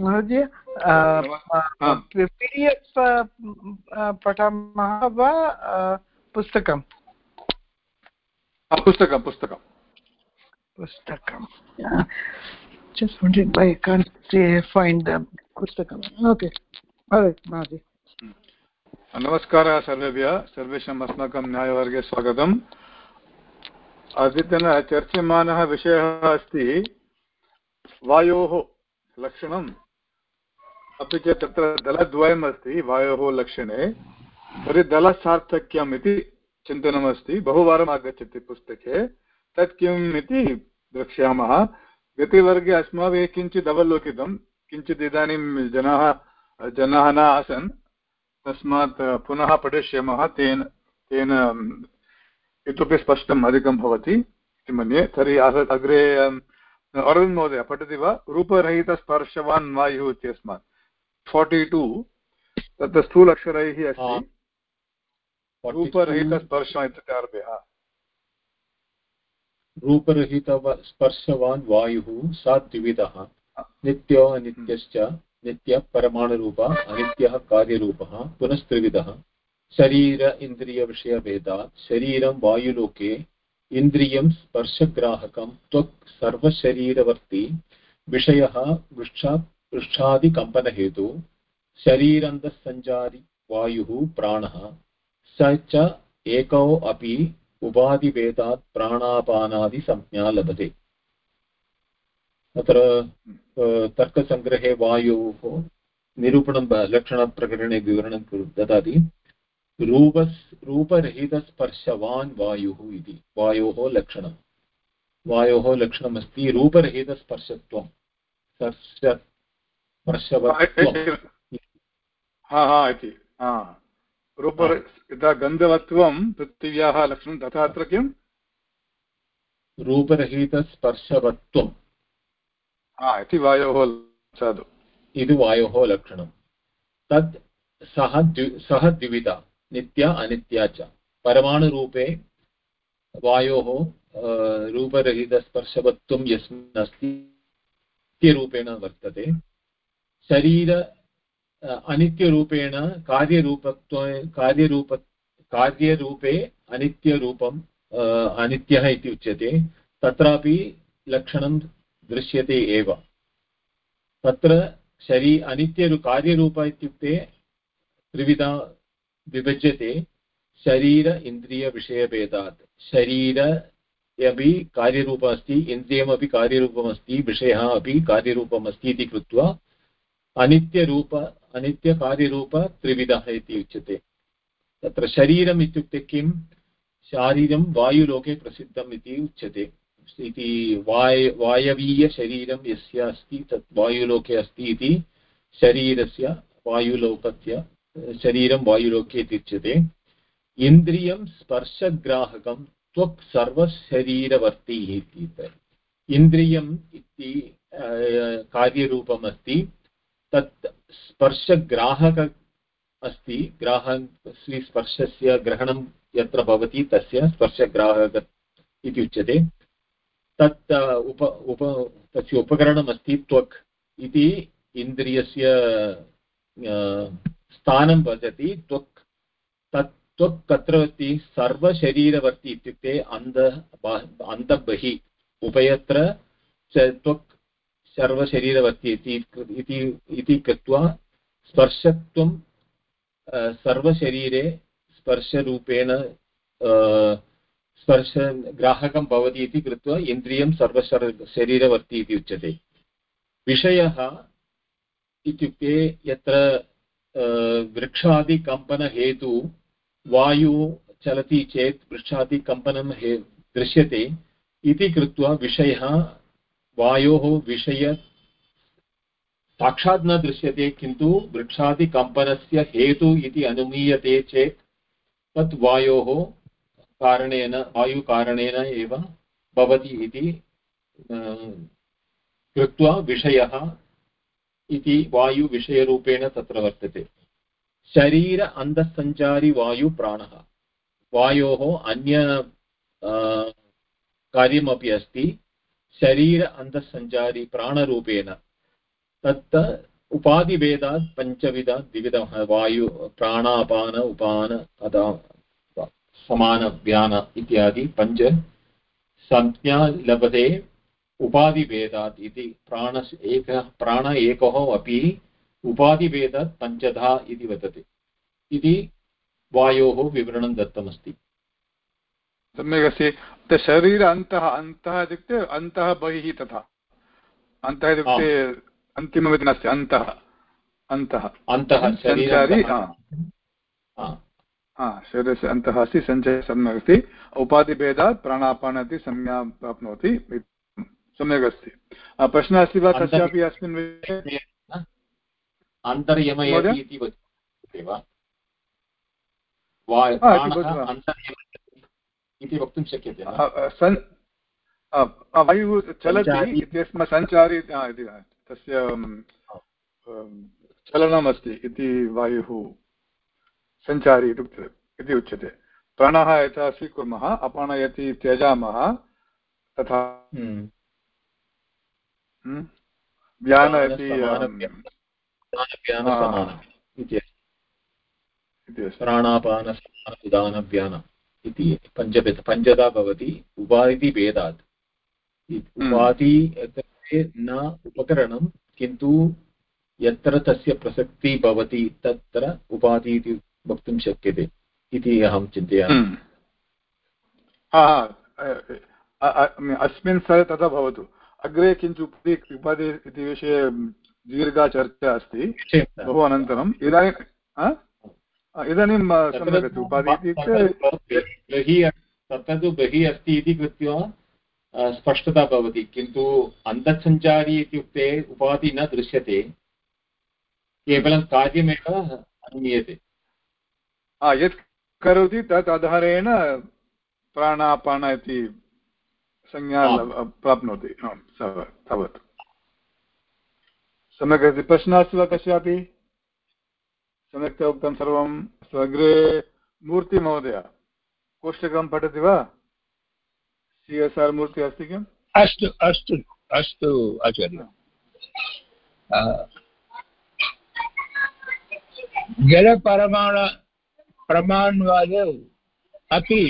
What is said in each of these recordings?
महोदय पि D F पठामः वा पुस्तकं? पुस्तकं पुस्तकं। पुस्तकं। Just wondering why I can't say, find the पुस्तकम् ओके महोदय नमस्कारः सर्वेभ्यः। सर्वेषाम् अस्माकं न्यायवर्गे स्वागतम्। अद्यतन चर्च्यमानः विषयः अस्ति वायोः लक्षणम्। अपि च तत्र दलद्वयम् अस्ति वायोः लक्षणे, तर्हि दलसार्थक्यम् इति चिन्तनमस्ति। बहुवारम् आगच्छति पुस्तके। तत् किम् इति द्रक्ष्यामः। गतिवर्गे अस्माभिः किञ्चित् अवलोकितं किञ्चित् इदानीं जनाः जनाः न आसन्, तस्मात् पुनः पठिष्यामः। तेन तेन इतोपि स्पष्टम् अधिकं भवति इति मन्ये। तर्हि अग्रे अरविन्द् महोदय पठति वा? रूपरहितस्पर्शवान् वायुः इत्यस्मात्। फार्टि टु तत्र स्थूलक्षरैः अस्ति। रूपरहितस्पर्श आरभ्य रूपरहितस्पर्शवान् वायुः सा द्विविधः नित्यो अनित्यश्च नित्यः परमाणुरूप अनित्यः कार्यरूपः पुनस्त्रिविधः। शरीर इन्द्रियविषयभेदात् शरीरं वायुलोके इन्द्रियं स्पर्शग्राहकं त्वक् सर्वशरीरवर्ती विषयः वृक्षा पृष्ठादिकम्पनहेतु शरीरन्तःसञ्चारि वायुः प्राणः स च एकौ अपि उपाधिभेदात् प्राणापानादिसंज्ञा लभते। अत्र तर्कसङ्ग्रहे वायोः निरूपणं लक्षणप्रकरणे विवरणं ददाति। रूप रूपरहितस्पर्शवान् वायुः इति। वायोः लक्षणं। वायोः लक्षणमस्ति रूपरहितस्पर्शत्वं। स्पर्शवत्वम् इति रूप यथा गन्धवत्वं पृथिव्याः लक्षणं तथा अत्र किम्? रूपरहितस्पर्शवत्वम् इति वायोः साधु। इति वायोः लक्षणं। तत् सः द्वि सः द्विविधा नित्या अनित्या च। परमाणुरूपे वायोः रूपरहितस्पर्शवत्वं यस्मिन् अस्ति नित्यरूपेण वर्तते। शरीर अनित्यरूपेण कार्यरूपत्व, कार्यरूप, कार्यरूपे अनित्यरूपम् अनित्यः इति उच्यते, तत्रापि लक्षणं दृश्यते एव। तत्र शरी, अनित्यरु, कार्यरूप इत्युक्ते त्रिविधा विभज्यते, शरीर इन्द्रियविषयभेदात्। शरीर अपि कार्यरूपम् अस्ति, इन्द्रियमपि कार्यरूपमस्ति, विषयः अपि कार्यरूपम् अस्ति इति कृत्वा अनित्यरूप, अनित्यकार्यरूप त्रिविधः इति उच्यते। तत्र शरीरम् इत्युक्ते किं? शारीरं वायुलोके प्रसिद्धम् इति उच्यते। इति वाय, वायवीयशरीरं यस्य अस्ति, तत् वायुलोके अस्ति इति शरीरस्य वायुलोकस्य, शरीरं वायुलोके इति उच्यते। इन्द्रियं स्पर्शग्राहकं त्वक् सर्वशरीरवर्ती इति। इन्द्रियम् इति कार्यरूपम् अस्ति। तत् स्पर्शग्राहक अस्ति ग्राह स्पर्शस्य ग्रहणं यत्र भवति तस्य स्पर्शग्राहक इति उच्यते। तत् उप उप, तस्य उपकरणमस्ति त्वक् इति इन्द्रियस्य स्थानं भजति त्वक्। तत् त्वक् कत्र सर्वशरीरवर्ति इत्युक्ते अन्ध अन्तः उभयत्र त्वक् सर्वशरीरवर्ति इति कृत्वा स्पर्शत्वं सर्वशरीरे स्पर्शरूपेण स्पर्शग्राहकं भवति इति कृत्वा इन्द्रियं सर्वशरीरवर्ति इति उच्यते। विषयः इत्युक्ते यत्र वृक्षादिकम्पनहेतु वायुः चलति चेत् वृक्षादिकम्पनं हे, दृश्यते इति कृत्वा विषयः वायोः विषय। साक्षात् न दृश्यते, किन्तु वृक्षादिकम्पनस्य हेतु इति अनुमीयते चेत् तत् वायोः कारणेन, वायुकारणेन एव भवति इति कृत्वा विषयः इति वायुविषयरूपेण तत्र वर्तते। शरीर अन्तःसञ्चारी वायुप्राणः वायोः अन्य कार्यमपि अस्ति। शरीर अन्तःसञ्चारी प्राणरूपेण। तत् उपाधिभेदात् पञ्चविधात् द्विविधः वायु, प्राणापान, उपान अदा समानव्यान इत्यादि, पञ्च संज्ञा लभते उपाधिभेदात् इति। प्राण एकः प्राण एकः अपि उपाधिभेदात् पञ्चधा इति वदति। इति वायोः विवरणं दत्तमस्ति। सम्यक् शरीर अन्तः अन्तः इत्युक्ते अन्तः बहिः तथा। अन्तः इत्युक्ते अन्तिममिति नास्ति अन्तः अन्तः अन्तः सञ्चारी शरीरस्य अन्तः अस्ति सञ्चयः सम्यक् अस्ति। उपाधिभेदात् प्राणापान इति संज्ञा प्राप्नोति सम्यक् अस्ति। प्रश्नः अस्ति वा कस्यापि अस्मिन् विषये? अन्तर्यमयति इति वदति वा? इति वक्तुं शक्यते वायुः चलति इत्यस्मात् सञ्चारी तस्य चलनमस्ति इति वायुः सञ्चारी इति उच्यते। प्राणः यथा स्वीकुर्मः अपानयति त्यजामः तथा हम्म। हम्म। व्यान इति प्राणापानसमानव्यान इति पञ्चभेद पञ्चदा भवति उपाधिभेदात् हम्म। उपाधि न उपकरणं किन्तु यत्र तस्य प्रसक्तिः भवति तत्र उपाधि इति वक्तुं शक्यते इति अहं चिन्तयामि। हम्म। अस्मिन् स्तरे तथा भवतु। अग्रे किञ्चित् उपाधि इति विषये दीर्घा चर्चा अस्ति। बहु अनन्तरम्। इदानीं इदानीं सम्यक् उपाधि इत्युक्ते तत्तु बहिः अस्ति इति कृत्वा स्पष्टता भवति। किन्तु अन्तःसञ्चारी इत्युक्ते उपाधि न दृश्यते केवलं कार्यमेव अनुमीयते। यत् करोति तत् आधारेण प्राणापान इति संज्ञा प्राप्नोति। तावत् सम्यक् अस्ति प्रश्नः अस्ति वा कस्यापि? सम्यक्तया उक्तं सर्वम् अस्तु अग्रे मूर्तिमहोदय कोष्टकं पठति वा? सि एस् आर् मूर्तिः अस्ति किम्? अस्तु अस्तु अस्तु आचार्य। जलपरमाण प्रमाणवादौ अपि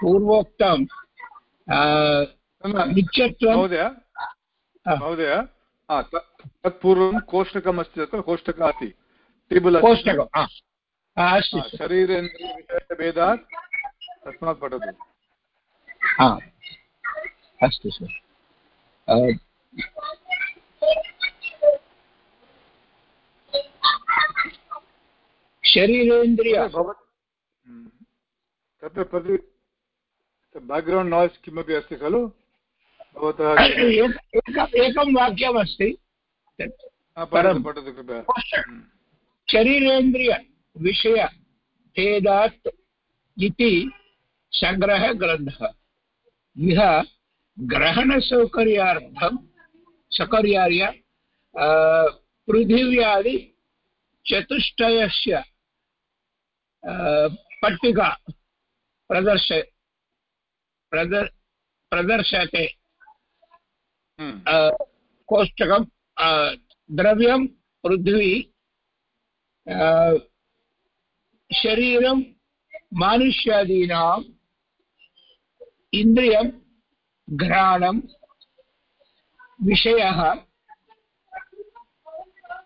पूर्वोक्तं। महोदय महोदय तत्पूर्वं कोष्टकमस्ति तत्र कोष्टकः अस्ति कोष्टकम् अस्तु शरीरेन्द्रियविषयभेदात् तस्मात् पठतु। अस्तु सर् शरीरेन्द्रिय तत्र प्रति नाय्स् किमपि अस्ति खलु? भवतः एकं वाक्यमस्ति। पठतु कृपया। शरीरेन्द्रियविषयभेदात् इति सङ्ग्रहग्रन्थः इह ग्रहणसौकर्यार्थं सौकर्याय पृथिव्यादिचतुष्टयस्य पट्टिका प्रदर्श प्रदर् प्रदर्शते हम्म। कोष्टकं द्रव्यं पृथ्वी शरीरं मानुष्यादीनाम् इन्द्रियं घ्राणं विषयः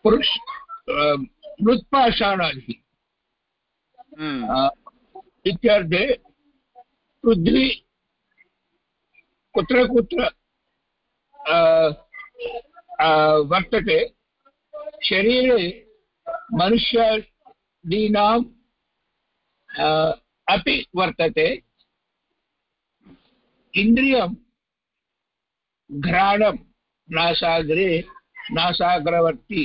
पुरुष मृत्पाषाणादिः। इत्यर्थे पृथ्वी कुत्र कुत्र वर्तते शरीरे मनुष्यादीनाम् अपि वर्तते इन्द्रियं घ्राणं नासाग्रे नासाग्रवर्ति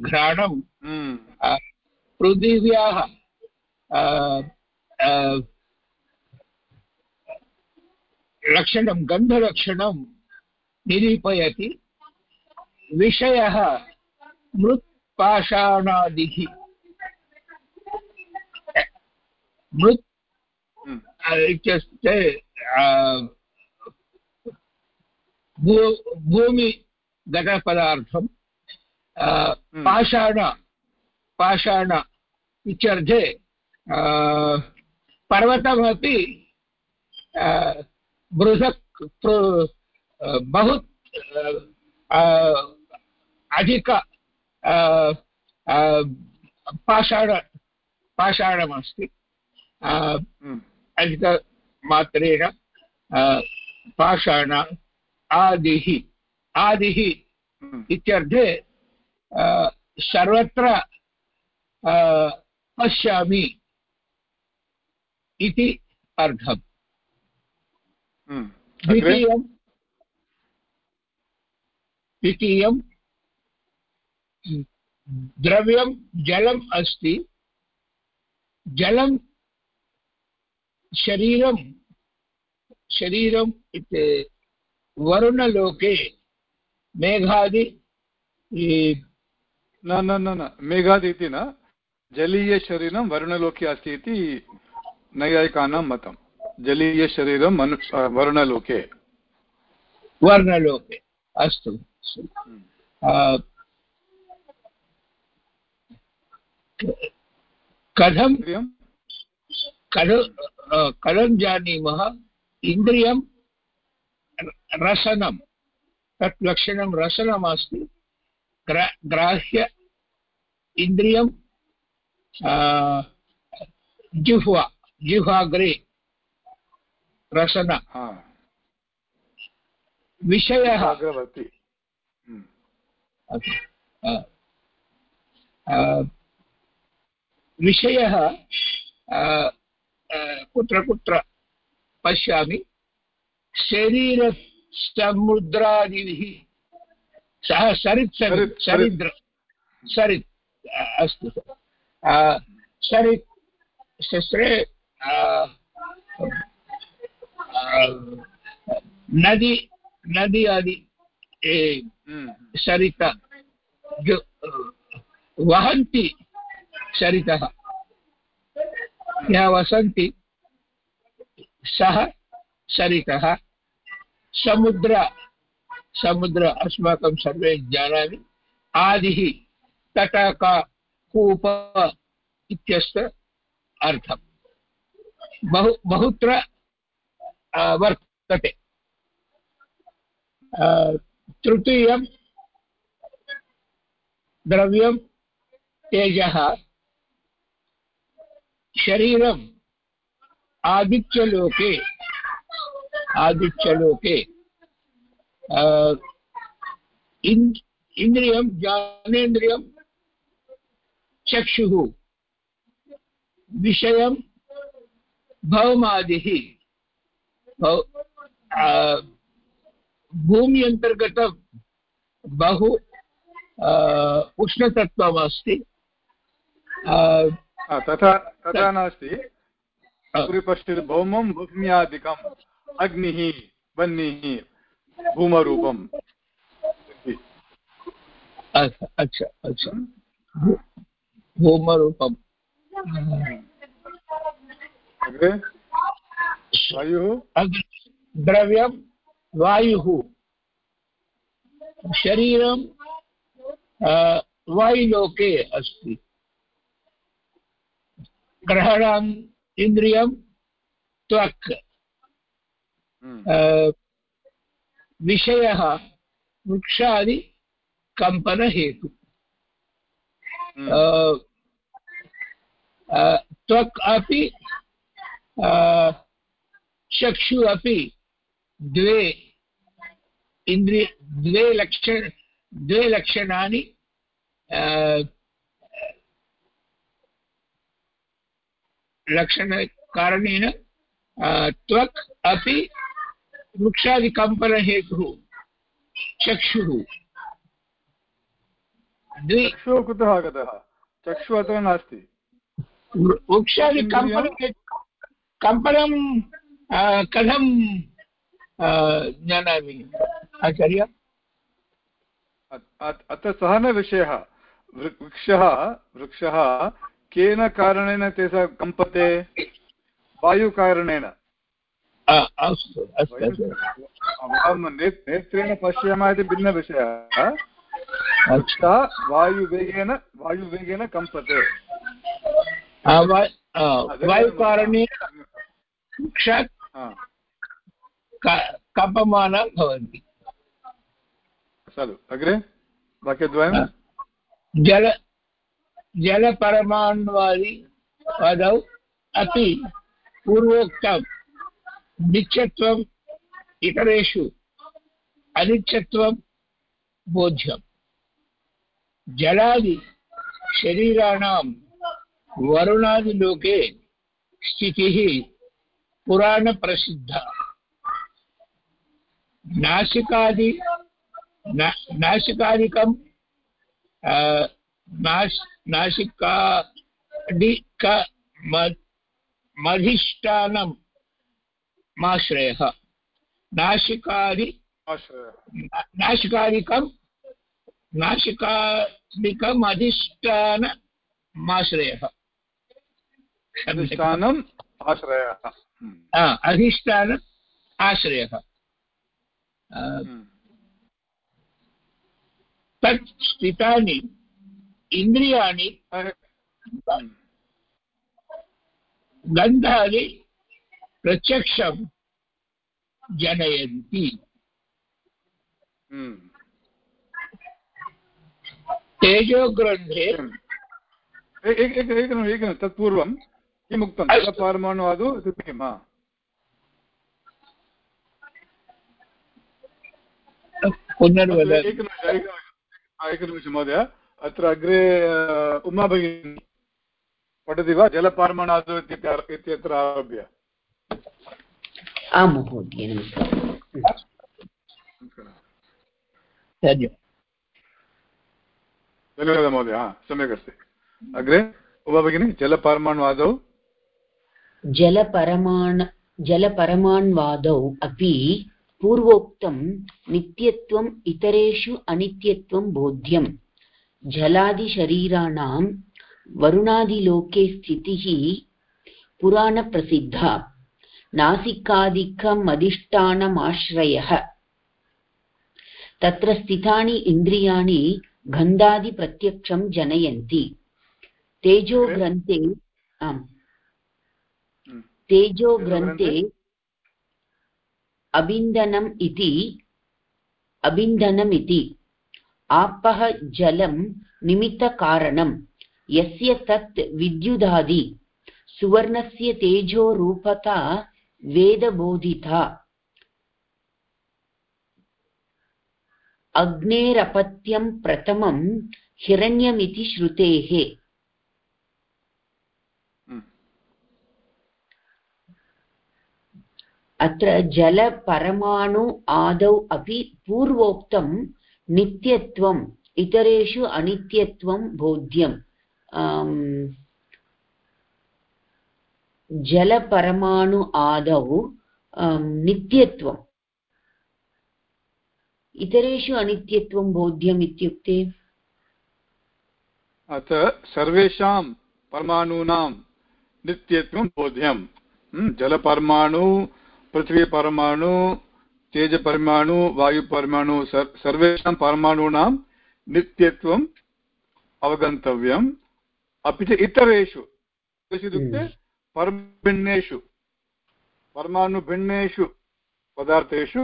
घ्राणं हम्म। पृथिव्याः लक्षणं गन्धलक्षणं निरूपयति विषयः मृत् पाषाणादिः। मृत् इत्युक्ते भू भूमिगतपदार्थं पाषाण पाषाण इत्यर्थे पर्वतमपि बृहत् बहु अधिक पाषाण पाषाणमस्ति। हम्म, अधिकमात्रेण पाषाण आदिः आदिः हम्म, इत्यर्थे सर्वत्र पश्यामि इति अर्थम्। द्वितीयं द्वितीयं द्रव्यं जलम् अस्ति। जलं शरीरं शरीरम् इति वरुणलोके मेघादि न न न न मेघादि इति न जलीयशरीरं वर्णलोके अस्ति इति नैयायिकानां मतं। जलीयशरीरं मनु वर्णलोके। वर्णलोके अस्तु अस्तु। आ, कथं कथं जानीमः इन्द्रियं रसनं तत् लक्षणं रसनमस्ति। ग्रा ग्राह्य इन्द्रियं जिह्वा जिह्वाग्रे रसन। विषयः। अग्रवर्ति। हम्म, विषयः कुत्र कुत्र पश्यामि। शरीरसमुद्रादिभिः सः सरित् सरित्। सरिद्र सरित् अस्तु। सरित् शस्त्रे नदी नदी आदि हम्म, सरित जो वहन्ति। सरितः यः वसन्ति, सः सरितः समुद्र समुद्र अस्माकं सर्वे जानामि। आदिः तटक, कूप इत्यस्य अर्थं बहु, बहुत्र वर्तते। तृतीयं द्रव्यं तेजः। शरीरम् आदित्यलोके आदित्यलोके आ, इन्- इन्द्रियं ज्ञानेन्द्रियं चक्षुः विषयं भौमादिः भूमि अन्तर्गतं बहु उष्णतत्त्वमस्ति तथा तथा नास्ति। पश्यतु भौमं भूम्यादिकम् अग्निः वह्निः भूमरूपम्। अच्छा अच्छा अच्छा। भूमरूपम्। अग्रे। वायुः। द्रव्यं वायुः। शरीरं वायुलोके अस्ति। ग्रहणाम् इन्द्रियं त्वक्। हम्म, विषयः वृक्षादि कम्पनहेतु। हम्म, त्वक् अपि चक्षु अपि द्वे इन्द्रिय द्वे लक्षण द्वे लक्षणानि लक्षणकारणेन त्वक् अपि वृक्षादिकम्पनहेतुः चक्षुः। चक्षुः कुतः आगतः? चक्षुः अत्र नास्ति। वृक्षादिकम्पन कम्पनं कथं जानामि? आचार्य? अत्र सः न विषयः। वृक्षः वृक्षः केन कारणेन ते सः कम्पते? वायुकारणेन। अस्तु नेत्रेण पश्यामः इति भिन्नविषयः। वृक्षा वायुवेगेन वायुवेगेन कम्पते। आ, वायुकारणेन भवन्ति। खलु अग्रे वाक्यद्वयं जल जलपरमाण्वादि पदौ अपि पूर्वोक्तं नित्यत्वम् इतरेषु अनित्यत्वं बोध्यम्। जलादि शरीराणां वरुणादिलोके स्थितिः पुराणप्रसिद्धा। नासिकादि ना- नासिकादिकं नाश नासिकादिक म- मधिष्ठानं माश्रयः नासिकादि नासिकादिकं नासिकादिकम् अधिष्ठानमाश्रयः अधिष्ठानम् आश्रयः। हम्म, आ, अधिष्ठान आश्रयः। आ, हम्म, तत् स्थितानि इन्द्रियाणि गन्धादि प्रत्यक्षं जनयन्ति। हम्म, तेजोग्रन्थे एक एक तत्पूर्वं किम् उक्तं अस्तु। जलपारमाणुवादौ इत्युक्ते हा। पुनर्वद। अस्तु, एकनिमिषम् एकनिमिषम् हा, एकनिमिषं महोदय। अत्र अग्रे उमा भगिनी पठति वा? जलपारमाणादौ इत्यत्र आरभ्य। आं महोदय धन्यवादः। महोदय सम्यक् अस्ति। अग्रे उमा भगिनी जलपारमाणुवादौ? जलपरमाण जलपरमाण्वादौ अपि पूर्वोक्तं नित्यत्वम् इतरेषु अनित्यत्वं बोध्यम्। जलादिशरीराणां वरुणादिलोके स्थितिः पुराणप्रसिद्धा नासिकादिकमधिष्ठानमाश्रयः। तत्र स्थितानि इन्द्रियाणि गन्धादिप्रत्यक्षं जनयन्ति। तेजोग्रन्थे आम्। हम्म, तेजोग्रन्थे अबिन्दनम् इति अबिन्दनमिति आपः जलं निमित्तकारणं। यस्य तत् विद्युदादि सुवर्णस्य तेजोरूपता वेदबोधिता। अग्नेरपत्यं प्रथमं हिरण्यमिति श्रुतेः। हम्म, अत्र जलपरमाणु आदौ अपि पूर्वोक्तं नित्यत्वम् इतरेषु अनित्यत्वं बोध्यम्। जलपरमाणु आदौ नित्यत्वम्। इतरेषु अनित्यत्वं बोध्यम् इत्युक्ते? अत्र सर्वेषां परमाणूनां नित्यत्वं बोध्यं हम्म, जलपरमाणु पृथ्वीपरमाणु तेजपरमाणु वायुपरमाणु सर् सर्वेषां परमाणूनां नित्यत्वम् अवगन्तव्यम् अपि च इतरेषु इत्युक्ते हम्म। परभिन्नेषु परमाणुभिन्नेषु पदार्थेषु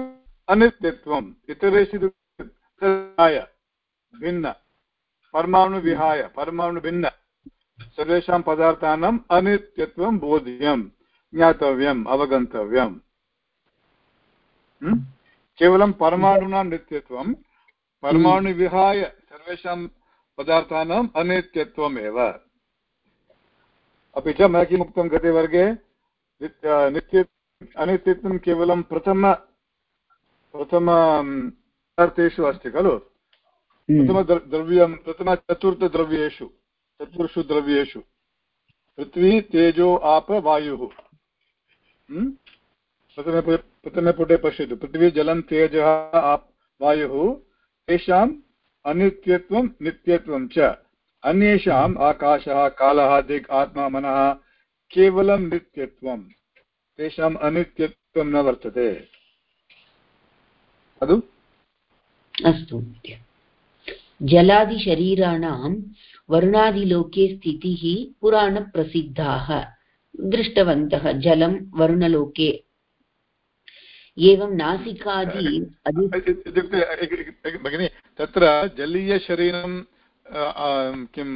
अनित्यत्वम् इतरेषु इत्युक्ते भिन्न परमाणुविहाय परमाणुभिन्न सर्वेषां पदार्थानाम् अनित्यत्वं बोध्यं ज्ञातव्यम् अवगन्तव्यम्? केवलं परमाणूनां नित्यत्वं परमाणुविहाय सर्वेषां पदार्थानाम् अनित्यत्वमेव। अपि च मया किम् उक्तं गते वर्गे नित्य नित्य अनित्यत्वं केवलं प्रथम प्रथम पदार्थेषु अस्ति खलु? प्रथमद्र- द्रव्यं प्रथमचतुर्थद्रव्येषु चतुर्षु द्रव्येषु। पृथ्वी तेजो आप वायुः। हम्म? प्रथमे पु- प्रथमे पुटे पश्यतु। पृथ्वी जलं तेजः आप वायुः तेषाम् अनित्यत्वं नित्यत्वं च। अन्येषाम् आकाशः, कालः आत्मा, मनः केवलं नित्यत्वं। तेषाम् अनित्यत्वं न वर्तते। अस्तु जलादिशरीराणां वर्णादिलोके स्थितिः पुराणप्रसिद्धाः। दृष्टवन्तः जलं वरुणलोके एवं नासिकादि इत्युक्ते भगिनि, तत्र जलीयशरीरं किं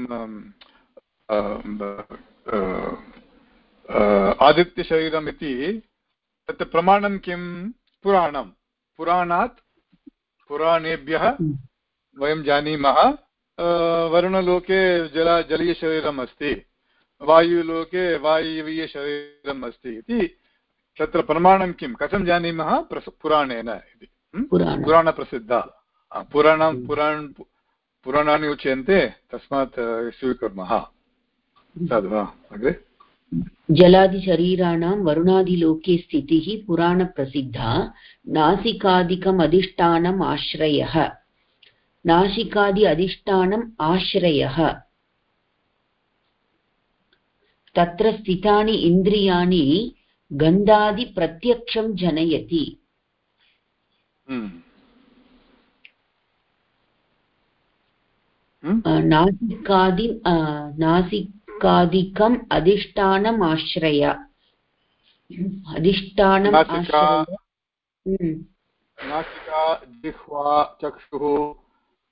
आदित्यशरीरम् इति, तत् प्रमाणं किं? पुराणं। पुराणात् पुराणेभ्यः वयं जानीमः। वरुणलोके जल, जलीयशरीरम् अस्ति। वायुलोके वायवीयशरीरम् अस्ति इति तत्र प्रमाणं किं? कथं जानीमः? पुराणेन इति? पुराणप्रसिद्धा। पुराणं पुराण पुराणानि उच्यन्ते तस्मात् स्वीकुर्मः। वा अग्रे। जलादिशरीराणां वरुणादिलोके स्थितिः पुराणप्रसिद्धा। नासिकादिकम् अधिष्ठानम् आश्रयः। नासिकादि अधिष्ठानम् आश्रयः। तत्र स्थितानि इन्द्रियाणि गन्धादिप्रत्यक्षं जनयति। Hm. hm? अ, नासिकादि नासिकादिकम् अधिष्ठानम् आश्रय। अधिष्ठानम् हम्म, नासिका जिह्वा चक्षुः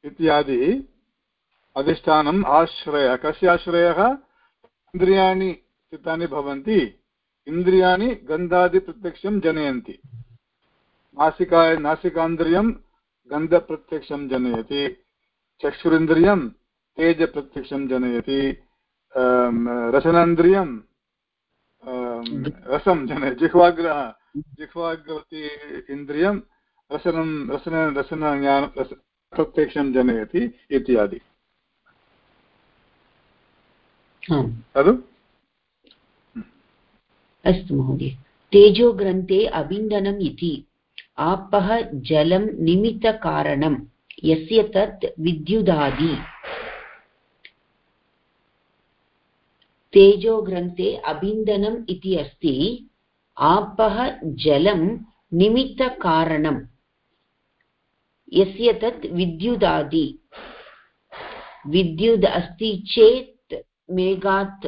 इत्यादि अधिष्ठानम् आश्रय। कस्य आश्रयः? इन्द्रियाणि स्थितानि भवन्ति। इन्द्रियाणि गन्धादिप्रत्यक्षं जनयन्ति नासिका नासिकान्द्रियं गन्धप्रत्यक्षं जनयति चक्षुरिन्द्रियं तेजप्रत्यक्षं जनयति रसनेन्द्रियं रसं जनयति जिह्वाग्र जिह्वाग्रवती इन्द्रियं रसनं रसन रसनज्ञान रस प्रत्यक्षं जनयति इत्यादि खलु अस्तु महोदय। तेजोग्रन्थे अबिन्दनम् इति। आपः जलं निमित्तकारणं यस्य तत् विद्युदादि। तेजोग्रन्थे अबिन्दनम् इति अस्ति। आपः जलं निमित्तकारणं यस्य तत् विद्युदादि। विद्युद् अस्ति चेत् मेघात्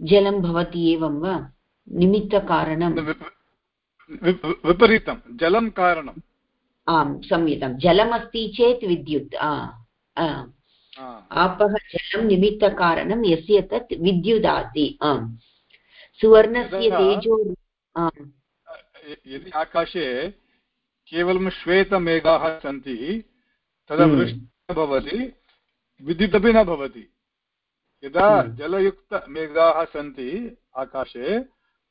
जलं भवति एवं वा? निमित्तकारणं। विप- विप- विपरीतं जलं कारणम् आम् सम्यक् जलमस्ति चेत् विद्युत् आ, आ, आ, आपः जलं निमित्तकारणं यस्य तत् विद्युदाति आम्। सुवर्णस्य तेजो यदि आकाशे केवलं श्वेतमेघाः सन्ति तदा हम्म। वृष्टिः भवति विद्युदपि न भवति। यदा हम्म। जलयुक्तमेघाः सन्ति आकाशे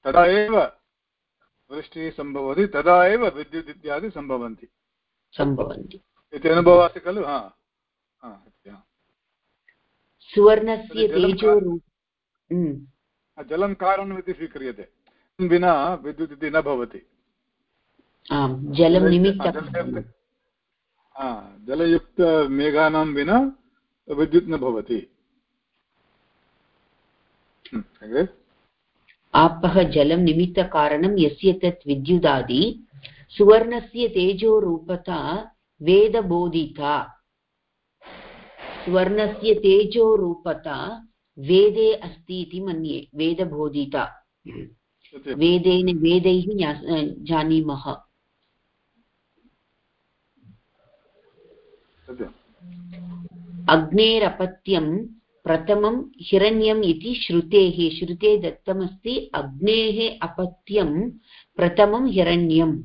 तदा एव वृष्टिः सम्भवति तदा एव विद्युत् इत्यादि सम्भवन्ति। सम्भवन्ति। इति अनुभवः अस्ति खलु? हा। सुवर्णस्य जलं हम्म, जलं कारणमिति स्वीक्रियते। विना विद्युत् इति न भवति। जलयुक्तमेघानां विना विद्युत् न भवति? आपः जलं निमित्तकारणं यस्य तत् विद्युदादि सुवर्णस्य तेजोरूपता वेदबोधिता। सुवर्णस्य तेजोरूपता वेदे अस्ति इति मन्ये वेदबोधिता। वेदेन वेदैः जानीमः। अग्नेरपत्यं प्रथमं हिरण्यम् इति श्रुतेः श्रुते दत्तमस्ति अग्नेः अपत्यं प्रथमं हिरण्यम्।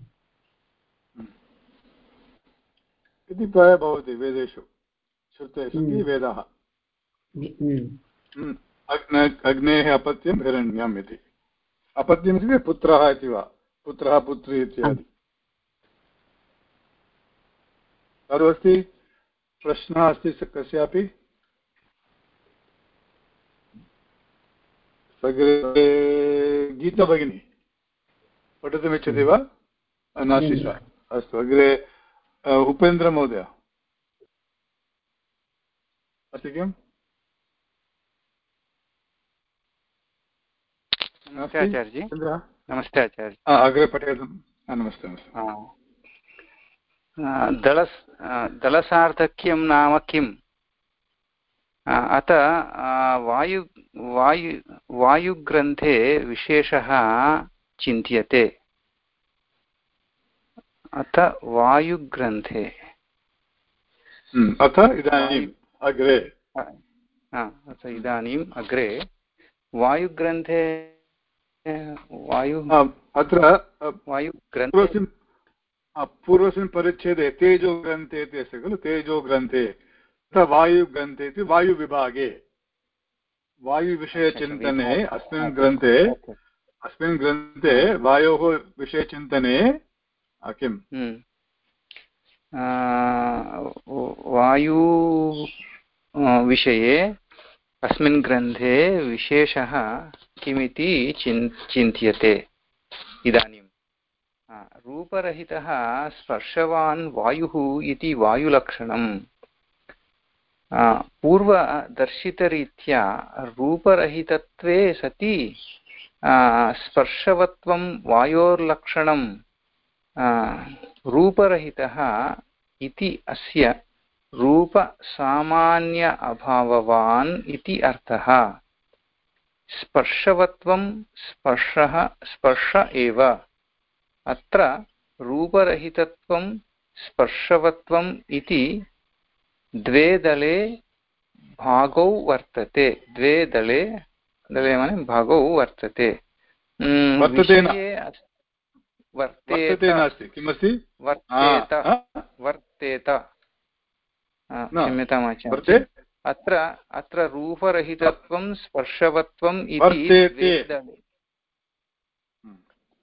इति प्रायः भवति वेदेषु। श्रुते सन्ति हम्म। वेदाः। हम्म, हम्म, अग्ने अपत्यं हिरण्यम् इति। अपत्यम् इत्युक्ते पुत्रः इति वा? पुत्रः पुत्री इत्यादि। अस्ति प्रश्नः अस्ति कस्यापि? अग्रे गीता भगिनी पठितुमिच्छति वा? नास्ति सा अस्तु अग्रे उपेन्द्रमहोदय अस्ति किम्? नमस्ते आचार्यजी। नमस्ते आचार्य अग्रे पठेतुं। नमस्ते नमस्ते। हाँ। दल दलसार्थक्यं नाम किम्? अत वायु वायु वायुग्रन्थे विशेषः चिन्त्यते। अत वायुग्रन्थे। हम्म, अथ इदानीम् अग्रे। अथ इदानीम् अग्रे। वायुग्रन्थे वायु अत्र वायुग्रन्थे पूर्वस्मिन् परिच्छेदे तेजोग्रन्थे इति अस्ति खलु तेजोग्रन्थे। तथा वायुग्रन्थे इति वायुविभागे। वायुविषयचिन्तने अस्मिन् ग्रन्थे अस्मिन् ग्रन्थे वायोः विषयचिन्तने किम्? हम्म। वायु विषये अस्मिन् ग्रन्थे विशेषः किमिति चिन् चिन्त्यते। इदानीं रूपरहितः स्पर्शवान् वायुः इति वायुलक्षणम्। पूर्वदर्शितरीत्या रूपरहितत्वे सति स्पर्शवत्वं वायोर्लक्षणं रूपरहितः इति अस्य रूपसामान्य अभाववान् इति अर्थः। स्पर्शवत्वं स्पर्शः, स्पर्श एव। अत्र रूपरहितत्वं स्पर्शवत्वम् इति द्वे दले भागौ वर्तते। द्वे दले दले माने भागौ वर्तते। वर्तेत किमस्ति? वर्तेत वर्तेत। क्षम्यताम् आचार्य अत्र अत्र रूपरहितत्वं स्पर्शवत्वम् इति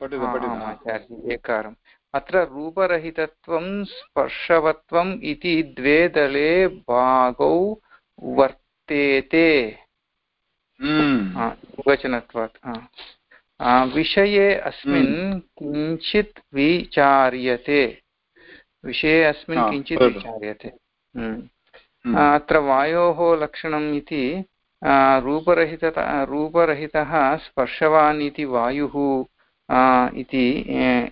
आचार्य एकवारम् अत्र रूपरहितत्वं स्पर्शवत्वम् इति द्वे दले भागौ वर्तेते। वचनत्वात् विषये अस्मिन् हम्म। किञ्चित् विचार्यते। विषये अस्मिन् किञ्चित् विचार्यते। हम्म। हम्म। अत्र वायोः लक्षणम् इति रूपरहितता रूपरहितः स्पर्शवान् इति वायुः। इति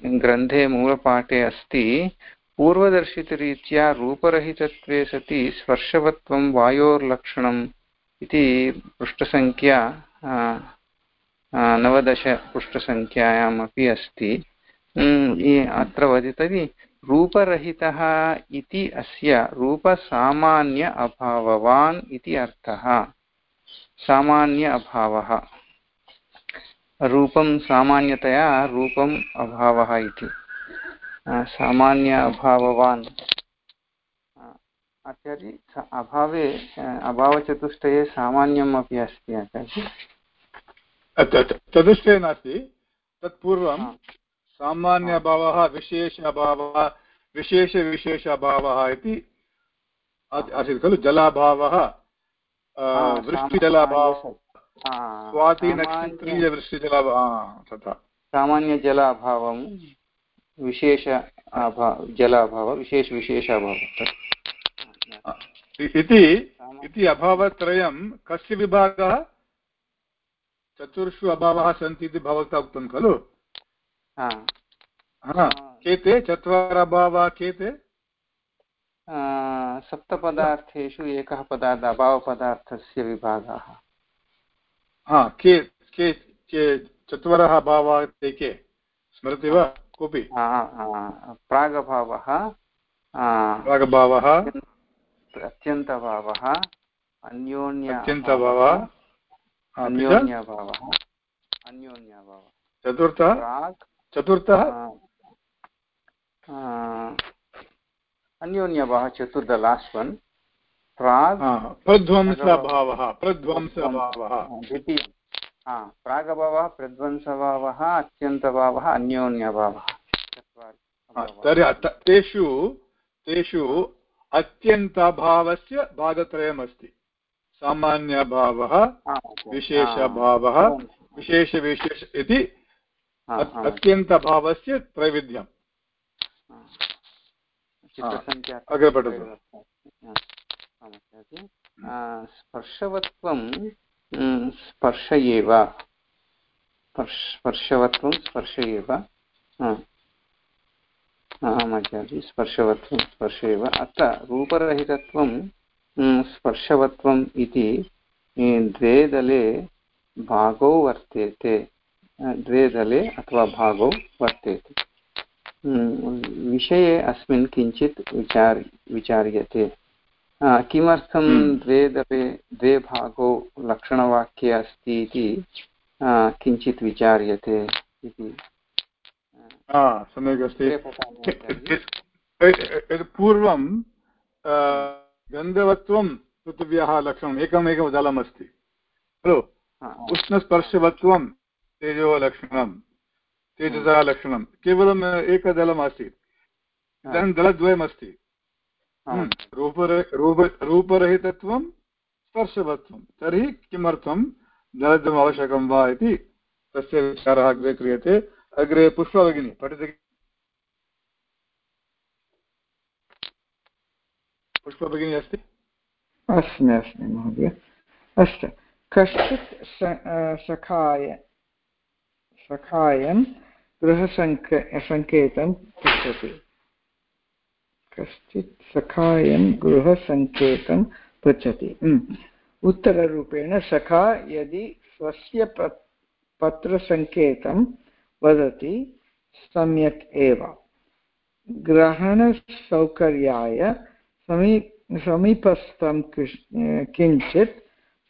ग्रन्थे मूलपाठे अस्ति। पूर्वदर्शितरीत्या रूपरहितत्वे सति स्पर्शवत्वं वायोर्लक्षणम् इति पृष्ठसङ्ख्या नवदशपृष्ठसङ्ख्यायाम् अपि अस्ति। अत्र वदति, रूपरहितः इति अस्य रूपसामान्य अभाववान् इति अर्थः। सामान्य अभावः। रूपं सामान्यतया रूपम् अभावः इति। सामान्य अभाववान्। आचार्य अभावे अभावचतुष्टये सामान्यम् अपि अस्ति आचार्य। चतुष्टये नास्ति। तत्पूर्वं सामान्य अभावः विशेष अभावः विशेषविशेष अभावः इति आसीत् खलु। जलाभावः वृष्टिजलाभावः। तथा। सामान्यजलाभावं विशेष जलाभाव विशेषविशेष अभावः इति इति अभावत्रयं कस्य विभागः? चतुर्षु अभावः सन्ति इति भवता उक्तं खलु? के ते चत्वार अभावः के ते सप्तपदार्थेषु एकः पदार्थ अभावपदार्थस्य विभागाः। हा के के के चत्वारः भावाः ते के? स्मरति वा कोऽपि? प्रागभावः प्रागभावः। अत्यन्तभावः अन्योन्य अत्यन्तभावः। अन्योन्यभावः अन्योन्यभावः। चतुर्थः? चतुर्थः? अन्योन्यभावः चतुर्थ लास्ट् वन् प्रध्वंसभावः प्रध्वंसभावः। द्वितीयं। प्रागभावः प्रध्वंसभावः अत्यन्तभावः अन्योन्यभावः। तर्हि तेषु तेषु अत्यन्तभावस्य भागत्रयमस्ति। सामान्यभावः विशेषभावः विशेषविशेष इति अत्यन्तभावस्य त्रैविध्यम्। अग्रे पठतु स्पर्शवत्वं स्पर्श एव स्पर्शवत्वं स्पर्श एव आम् आचार्य स्पर्शवत्वं स्पर्श एव अत्र रूपरहितत्वं स्पर्शवत्वम् इति द्वे दले भागौ वर्तेते। द्वे दले अथवा भागौ वर्तेते। विषये अस्मिन् किञ्चित् विचार् विचार्यते। किमर्थं द्वे दले द्वे भागौ लक्षणवाक्ये अस्ति इति किञ्चित् विचार्यते इति। सम्यक् अस्ति पूर्वं गन्धवत्वं पृथिव्याः लक्षणम् एकमेकं जलमस्ति। खलु? उष्णस्पर्शवत्वं तेजोः लक्षणं तेजसः लक्षणं केवलम् एकजलमासीत् इदानीं दलद्वयमस्ति रूपरहितत्वं स्पर्शवत्वं। तर्हि किमर्थं दलद्वयम् आवश्यकं वा इति तस्य विचारः अग्रे क्रियते। अग्रे पुष्पा भगिनी पठति पुष्पा भगिनी अस्ति? अस्मि अस्मि महोदय। अस्तु। कश्चित् सखाय सखायं गृहसङ्क सङ्केतं पृच्छति कश्चित् सखायं गृहसङ्केतं पृच्छति। उत्तररूपेण सखा यदि स्वस्य पत्रसङ्केतं वदति, सम्यक् एव। ग्रहणसौकर्याय समी, समीपस्थं किञ्चित्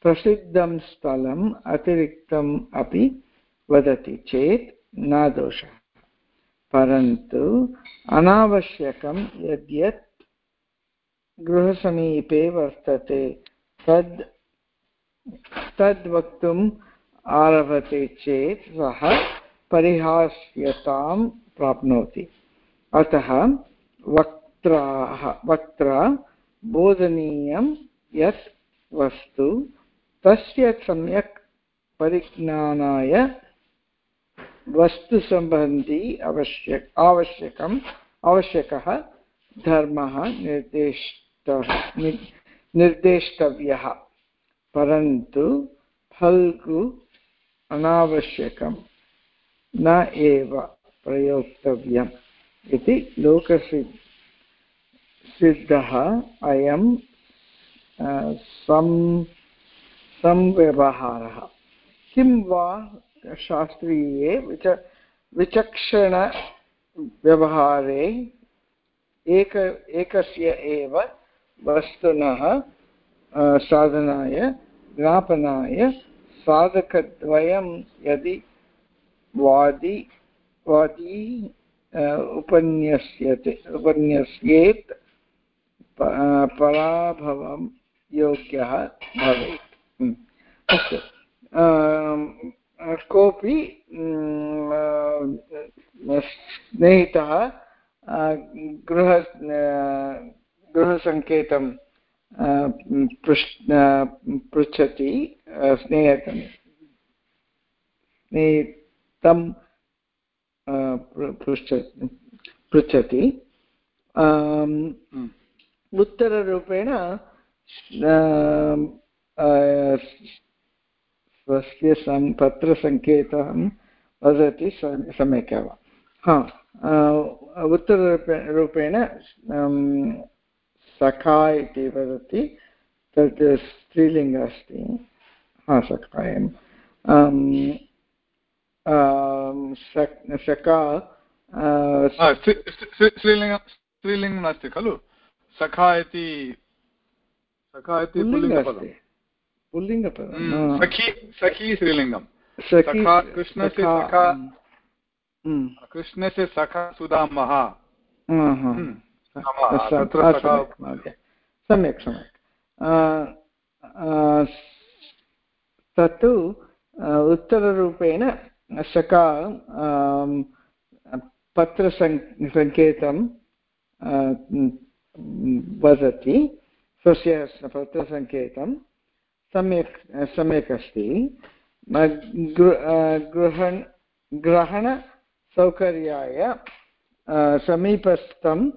प्रसिद्धं स्थलम् अतिरिक्तम् अपि वदति, चेत् न दोषः। परन्तु अनावश्यकं यद्यत् गृहसमीपे वर्तते, तद् तद् वक्तुम् आरभते चेत् सः परिहास्यतां प्राप्नोति। अतः वक्त्राः, वक्त्रा बोधनीयं यत् वस्तु तस्य सम्यक् परिज्ञानाय वस्तुसम्बन्धी आवश्यक, आवश्यकम्, आवश्यकः धर्मः निर्दिष्टः निर्देष्टव्यः। परन्तु फल्गु अनावश्यकं न एव प्रयोक्तव्यम् इति लोकसिद्ध सिद्धः अयं सं, संव्यवहारः। किं वा शास्त्रीये विच विचक्षणव्यवहारे एक एकस्य एव वस्तुनः साधनाय, ज्ञापनाय, साधकद्वयं यदि वादी वादी उपन्यस्यते उपन्यस्येत् पराभवं योग्यः भवेत्। अस्तु कोऽपि स्नेहितः गृह गृहसङ्केतं पृष् पृच्छति स्नेहितं स्नेहितं पृच्छ पृच्छति। उत्तररूपेण स्वस्य सं पत्रसङ्केतं वदति सम्यक् एव हा उत्तररूपेण सखा इति वदति तत् स्त्रीलिङ्ग अस्ति। हा सखायं सखा स्त्रीलिङ्गं स्त्रीलिङ्गं नास्ति खलु? सखा इति सखा इति पुल्लिङ्गपदं सखी सखी स्त्रीलिङ्गं कृष्णस्य सखा कृष्णस्य सखा सुदामः सम्यक् सम्यक् तत्तु उत्तररूपेण सखा पत्रसङ्केतं वदति स्वस्य पत्रसङ्केतं सम्यक् सम्यक् अस्ति गृहण ग्रहणसौकर्याय समीपस्थं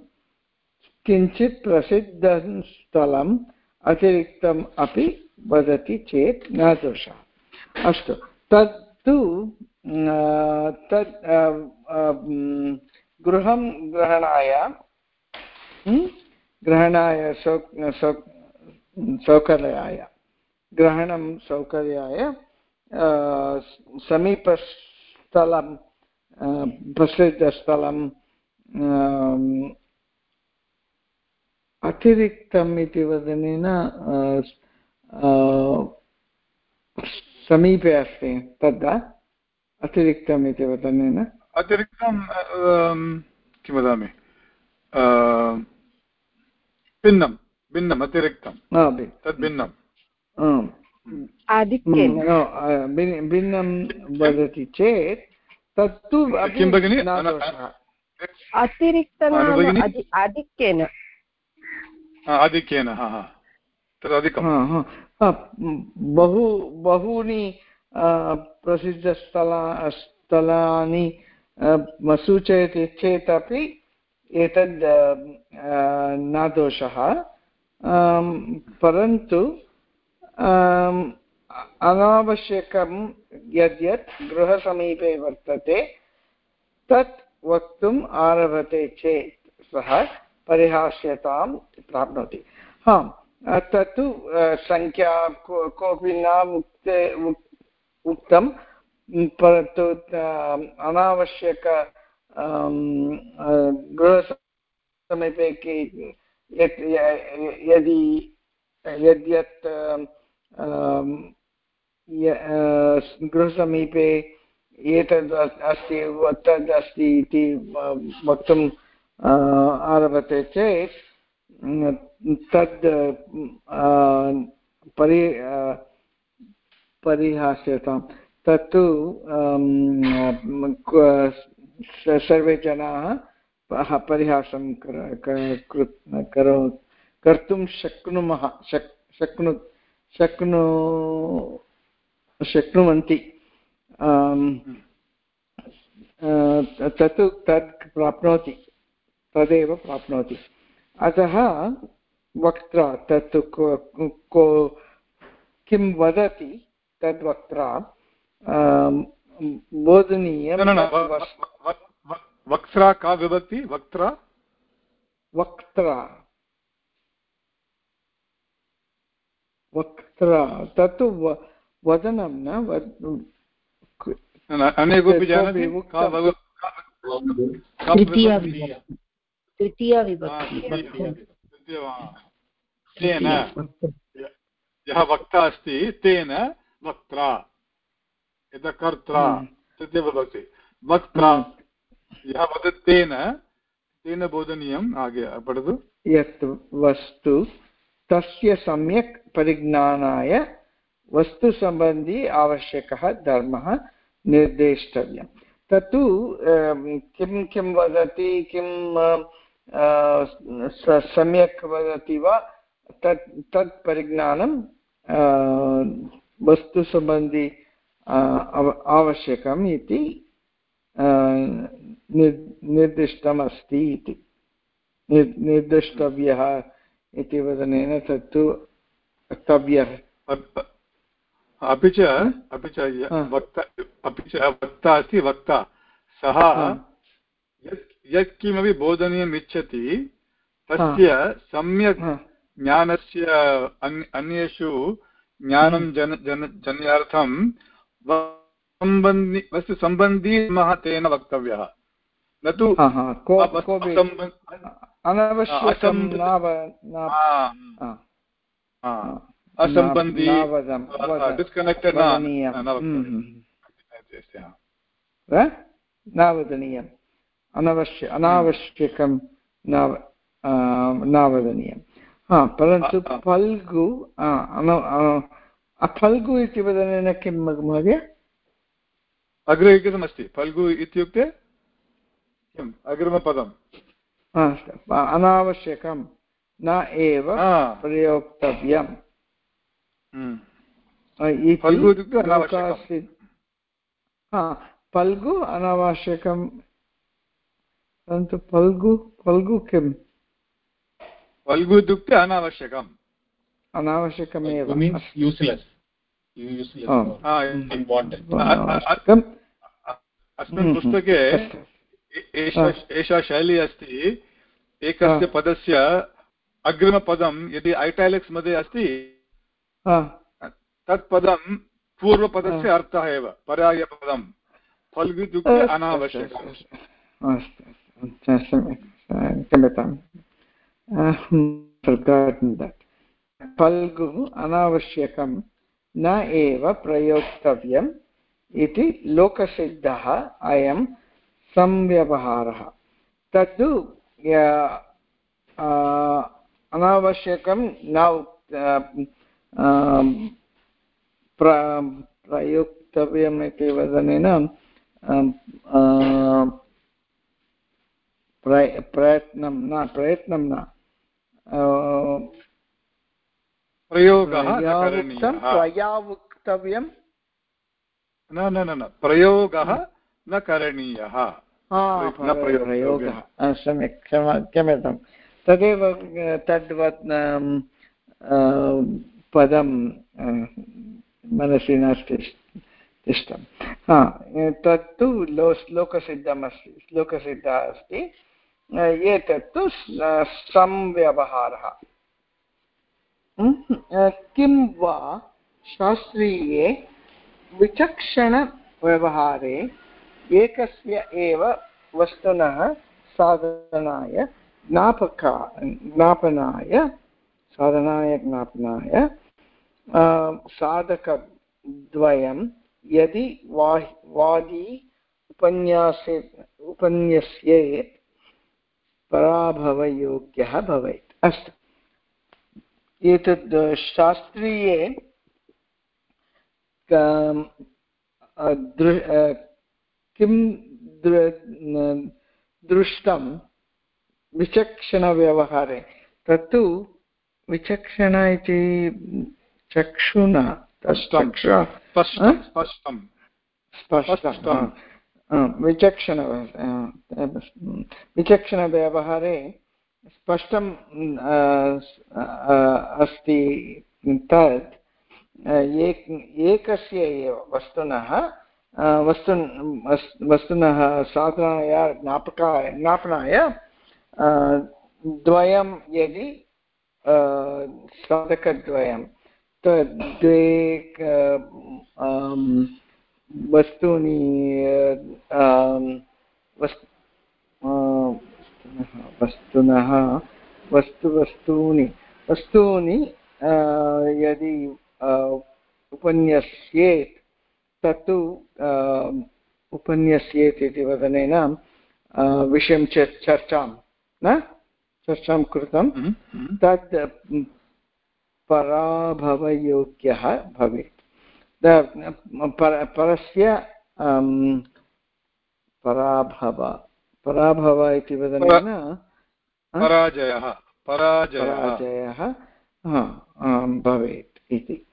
किञ्चित् प्रसिद्धं स्थलम् अतिरिक्तम् अपि वदति चेत् न दोषः अस्तु, तत्तु तत् गृहं ग्रहणाय? ग्रहणाय सौ सौकर्याय ग्रहणं सौकर्याय समीपस्थलं प्रसिद्धस्थलं अतिरिक्तम् इति वदनेन समीपे अस्ति तद् अतिरिक्तम् इति वदनेन। अतिरिक्तं किं वदामि? भिन्नं भिन्नम् अतिरिक्तं तद् भिन्नं। आधिक्येन न, अ, भिन्न- वदति चेत् तत्तु अपि किं भगिनि? न अतिरिक्त नाम अनुभगिनी? आधिक्येन आधिक्येन हा हा हा, हा, हा, बहु बहूनि प्रसिद्धस्थला स्थलानि सूचयति चेदपि एतद् अ, अ, न दोषः। परन्तु अनावश्यकं यद्यत् गृहसमीपे वर्तते, तत् वक्तुम् आरभते चेत् सः परिहास्यतां प्राप्नोति। हा, तत्तु सङ्ख्या कोऽपि न उक्ते, उक्- उक्तं, परन्तु अनावश्यक गृहसमीपे यदि यद्यत् गृहसमीपे एतद् अस्- अस्ति तद् अस्ति इति वक्तुं अ, आरभते चेत् तद् परि परिहास्यतां तत्तु सर्वे जनाः परिहासं कर्तुं शक्नुमः शक् शक्नु शक्नु शक्नुवन्ति। तत् तत् प्राप्नोति तदेव प्राप्नोति। अतः वक्त्रा तत् को को वदति तद् वक्त्रा बोधनीयं वक्त्रा का विभक्ति? वक्त्रा? वक्त्रा। वक्त्रा तत्तु वदनं न न, कोऽपि जानाति? तृतीया। तेन। यः वक्ता अस्ति तेन वक्त्रा। यथा कर्त्रा हम्म। विभक्ति। वक्त्रा। यः वदति तेन तेन बोधनीयम् आगे पठतु। यत् वस्तु तस्य सम्यक् परिज्ञानाय वस्तुसम्बन्धी आवश्यकः धर्मः निर्देष्टव्यं तत्तु अं, किं किं वदति किं अ, स- सम्यक् वदति वा तत् तत् परिज्ञानं अ, वस्तुसम्बन्धी आवश्यकम् इति अ, निर् निर्दिष्टम् इति। निर् निर्दिष्टव्यः इति वदनेन तत्तु वक्तव्यः अपि च अपि च वक्ता अपि च वक्ता अस्ति वक्ता। सः यत् यत्किमपि बोधनीयम् इच्छति तस्य सम्यक् ज्ञानस्य अन्येषु ज्ञानं जन जन जन्यार्थं सम्बन्धि वस्तुसम्बन्धी धर्मः तेन वक्तव्यः। न तु अनावश्यकं असम्बन्ध- डिस्कनेक्टेड् न वदनीयम् अनवश्य अनावश्यकं न वदनीयं हा परन्तु. फल्गु फल्गु इति वदनेन किं महोदय अग्रे लिखितमस्ति फल्गु इत्युक्ते किम् अग्रिमपदम् अनावश्यकं न एव हा. प्रयोक्तव्यम् हम्म. हा फल्गु अनावश्यकं परन्तु फल्गु फल्गु किम् फल्गु इत्युक्ते अनावश्यकम् अनावश्यकमेव Oh. हा, अस्मिन् हम्म, पुस्तके। एषा शैली अस्ति। एकस्य पदस्य अग्रिमपदं यदि ऐटालिक्स् मध्ये अस्ति तत् पदं पूर्वपदस्य अर्थः एव पर्यायपदं फल्गु इत्युक्ते अनावश्यकम्। फल्गु अनावश्यकं न एव प्रयोक्तव्यम् इति लोकसिद्धः अयं संव्यवहारः। तत्तु अनावश्यकं न प्रयोक्तव्यम् इति वदनेन प्रयत्नं न प्रयत्नं न प्रयोगः प्रयावक्तव्यं न न न प्रयोगः न करणीयः। प्रयोगः सम्यक् क्षमा क्षम्यतां। तदेव तद्वत् पदं मनसि नास्ति तिष्ठं हा तत्तु लो श्लोकसिद्धम् अस्ति श्लोकसिद्धः अस्ति। एतत्तु संव्यवहारः। किं वा शास्त्रीये विचक्षणव्यवहारे एकस्य एव वस्तुनः साधनाय ज्ञापका, ज्ञापनाय, साधनाय ज्ञापनाय साधकद्वयं यदि वा वादी उपन्यासे उपन्यस्येत् पराभवयोग्यः भवेत्। अस्तु। एतद् शास्त्रीये किं दृष्टं विचक्षणव्यवहारे तत्तु विचक्षण इति चक्षुना विचक्षण विचक्षणव्यवहारे स्पष्टं अस्ति तत् एकस्य एव वस्तुनः वस्तु वस्तुनः साधनाय ज्ञापकाय ज्ञापनाय द्वयं यदि साधकद्वयं द्वे वस्तूनि वस्तुनः वस्तुवस्तूनि वस्तूनि यदि उपन्यस्येत् तत्तु उपन्यस्येत् इति वदनेन विषयं चर्चां न? चर्चां कृतं। हम्म, हम्म। पराभवयोग्यः भवेत्। परस्य पराभव पराभव इति वदनेन पराजयः पराजयः। भवेत् इति।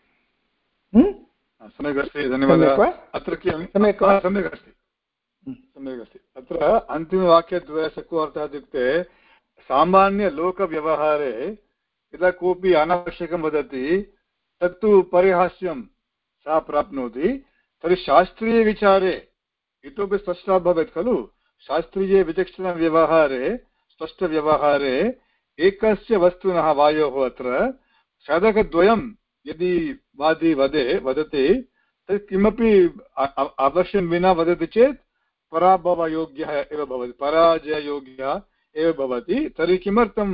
सम्यक् अस्ति धन्यवादः अत्र किं सम्यक् सम्यक् अस्ति सम्यक् अस्ति अत्र अन्तिमवाक्यद्वयस्य को अर्थः इत्युक्ते सामान्यलोकव्यवहारे यदा कोऽपि अनावश्यकं वदति तत्तु परिहास्यं सः प्राप्नोति। तर्हि शास्त्रीयविचारे इतोपि स्पष्टः भवेत् खलु। शास्त्रीयविचक्षणव्यवहारे स्पष्टव्यवहारे एकस्य वस्तुनः वायोः अत्र साधकद्वयं यदि वादी वदे वदति तत् किमपि अवश्यं विना वदति चेत् पराभवयोग्यः एव भवति पराजययोग्यः एव भवति तर्हि किमर्थं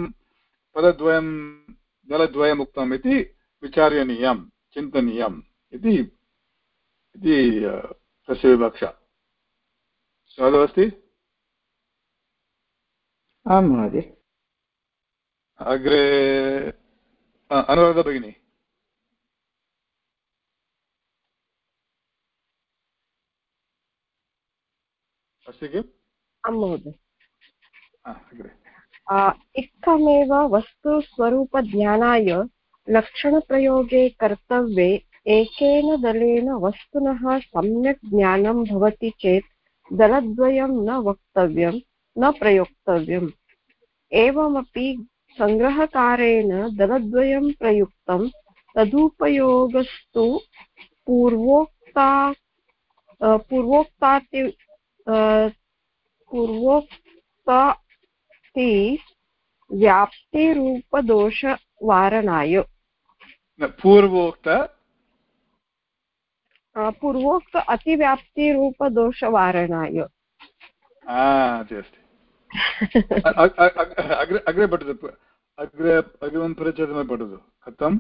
पदद्वयं दलद्वयम् उक्तम् इति विचार्यनीयं चिन्तनीयम् इति तस्य विवक्षा। स्वादमस्ति आं महोदय। अग्रे अनुराधा भगिनी। अस्ति किम् आं महोदय। इत्थमेव वस्तुस्वरूपज्ञानाय लक्षणप्रयोगे कर्तव्ये एकेन दलेन वस्तुनः सम्यक् ज्ञानं भवति चेत् दलद्वयं न वक्तव्यं न प्रयोक्तव्यम्। एवमपि सङ्ग्रहकारेण दलद्वयं प्रयुक्तं तदुपयोगस्तु पूर्वोक्ता पूर्वोक्ताति पूर्वोक्ति व्याप्तिरूपदोषवारणाय। पूर्वोक्त। पूर्वोक्त अतिव्याप्तिरूपदोषवारणाय। अग्रे अग्रे पठतु अग्रे अग्रिमं परिच्छेदं पठतु। कथं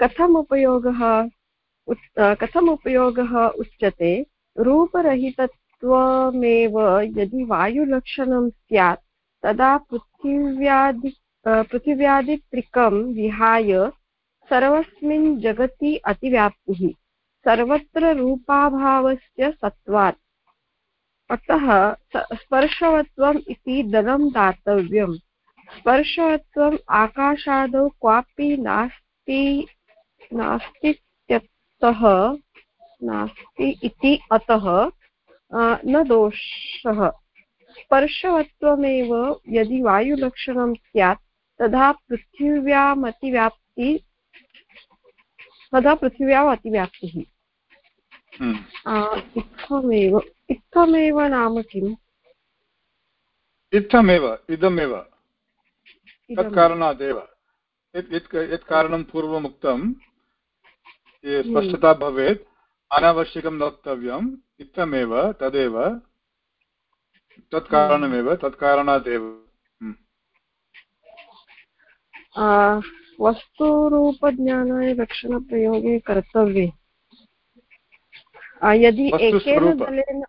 कथम् उपयोगः कथम् उपयोगः उच्यते? रूपरहितत्वमेव यदि वायुलक्षणं स्यात्, तदा पृथिव्यादि पृथिव्यादित्रिकं विहाय सर्वस्मिन् जगति अतिव्याप्तिः, सर्वत्र रूपाभावस्य सत्त्वात्। अतः स्पर्शवत्वम् इति दलं दातव्यम्। स्पर्शवत्वम् आकाशादौ क्वापि नास्ति, नास्तीत्यतः नास्ति इति अतः न दोषः। स्पर्शवत्वमेव यदि वायुलक्षणं स्यात् तदा पृथिव्यामतिव्याप्ति तदा पृथिव्याम् अतिव्याप्तिः हम्म। इत्थमेव इत्थमेव नाम किम्? इत्थमेव इदमेव। तत्कारणादेव। यत् कारणं पूर्वमुक्तं ये स्पष्टता भवेत् अनावश्यकं वक्तव्यम् इत्थमेव तदेव तत्कारणमेव तत्कारणादेव। हम्म। आ, वस्तुरूपज्ञानाय लक्षणप्रयोगे कर्तव्ये। यदि एकेन दलेन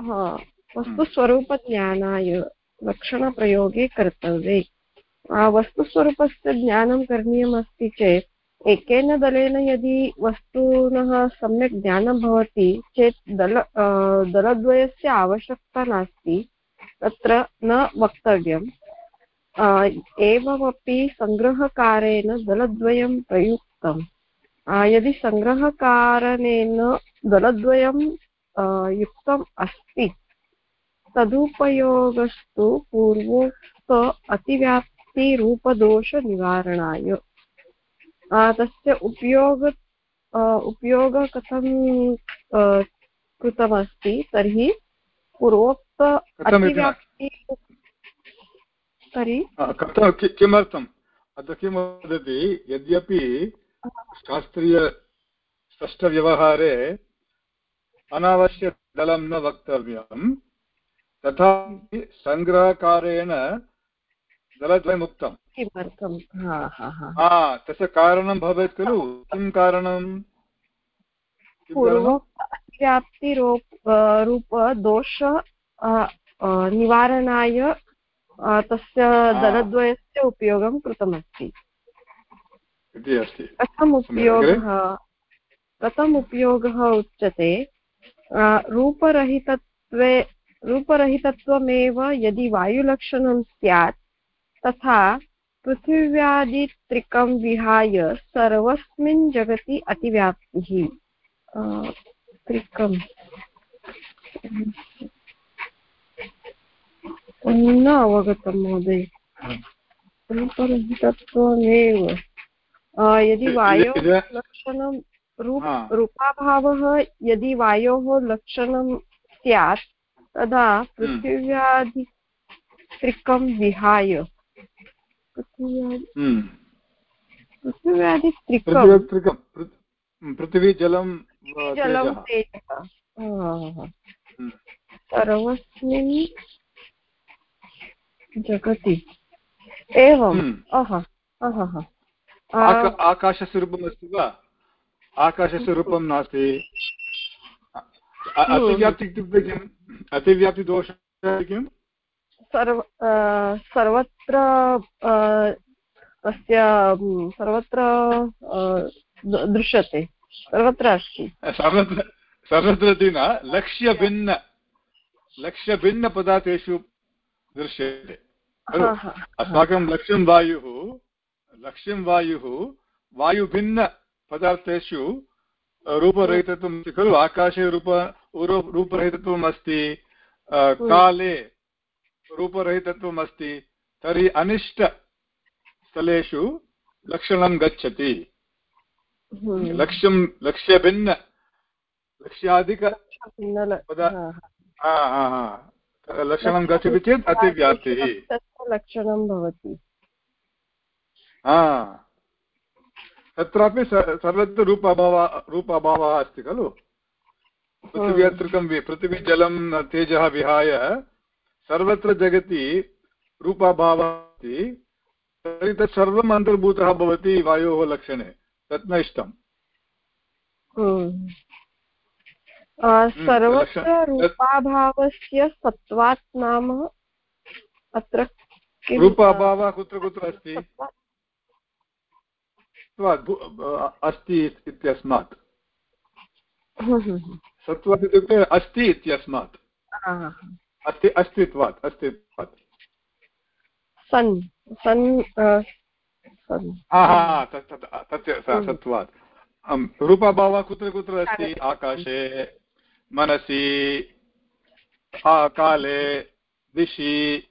हा वस्तुस्वरूपज्ञानाय लक्षणप्रयोगे कर्तव्ये। वस्तुस्वरूपस्य ज्ञानं करणीयमस्ति चेत् एकेन दलेन यदि वस्तुनः सम्यक् ज्ञानं भवति चेत् दल दलद्वयस्य आवश्यकता नास्ति, तत्र न वक्तव्यम्। एवमपि सङ्ग्रहकारेण दलद्वयं प्रयुक्तम्। यदि सङ्ग्रहकारणेन दलद्वयं युक्तम् अस्ति, तदुपयोगस्तु पूर्वोक्त अतिव्याप्तिरूपदोषनिवारणाय। तस्य उपयोग उपयोगः कथं कृतमस्ति? तर्हि पूर्वोक्त तर्हि? कथं? किमर्थम्? अत्र किं वदति? यद्यपि शास्त्रीय स्पष्टव्यवहारे अनावश्यकदलं न वक्तव्यं तथापि सङ्ग्रहकारेण दलद्वयमुक्तं किमर्थं हा हा हा. हा तस्य कारणं भवेत् खलु? किं कारणं किं रूप दोष निवारणाय तस्य दलद्वयस्य उपयोगं कृतमस्ति। इति अस्ति। कथम् उपयोगः? कथम् उपयोगः उच्यते? रूपरहितत्वे रूपरहितत्वमेव यदि वायुलक्षणं स्यात् तथा पृथिव्यादित्रिकं विहाय सर्वस्मिन् जगति अतिव्याप्तिः। त्रिकम्। न अवगतं महोदय। रूपरहितत्वमेव अ, यदि वायोः लक्षणं रूप रूपाभावः यदि वायोः लक्षणं स्यात् तदा पृथिव्यादित्रिकं विहाय हम्म। पृथिव्यादित्रिकं पृथिवी जलं जलं तेजः। हा, हा, हा। हम्म। सर्वस्मिन् जगति। एवम्। हम्म। अह अहः आक- आकाशस्य रूपम् अस्ति वा? आकाशस्य रूपं नास्ति। अतिव्याप्ति इत्युक्ते किम्? अतिव्याप्तिदोषः किम्? सर्व सर्वत्र तस्य सर्वत्र दृश्यते सर्वत्र अस्ति। सर्वत्र सर्वत्र इति न लक्ष्यभिन्न लक्ष्यभिन्नपदार्थेषु दृश्यते। अस्माकं लक्ष्यं वायुः लक्ष्यं वायुः वायुभिन्नपदार्थेषु रूपरहितत्वम् अस्ति खलु आकाशे रूप रूपरहितत्वम् अस्ति काले रूपरहितत्वम् अस्ति तर्हि अनिष्टस्थलेषु लक्षणं गच्छति। हम्म। लक्ष्यं लक्ष्यभिन्न लक्ष्याधिक लक्षणं गच्छति चेत् अतिव्याप्तिः। लक्षणं भवति। तत्रापि सर्वत्र रूप अभावः रूप अभावः अस्ति खलु। पृथिव्यात्रिकं वि- पृथिवी जलं तेजः विहाय सर्वत्र जगति रूपाभावः अस्ति तर्हि तत् सर्वम् अन्तर्भूतः भवति वायोः लक्षणे तत् न इष्टम्। हम्म। सर्वत्र रूपाभावस्य सत्त्वात् नाम अत्र किं- रूप अभावः कुत्र कुत्र अस्ति? अस्ति इत्यस्मात्। हम्म, हम्म, हम्म। सत्त्वात् इत्युक्ते अस्ति इत्यस्मात्। अस्ति अस्तित्वात् अस्तित्वात्। सन् सन् सन्। तत् तत् तत् स- सत्त्वात् अम्, रूपाभावः कुत्र कुत्र अस्ति? आकाशे मनसि काले दिशि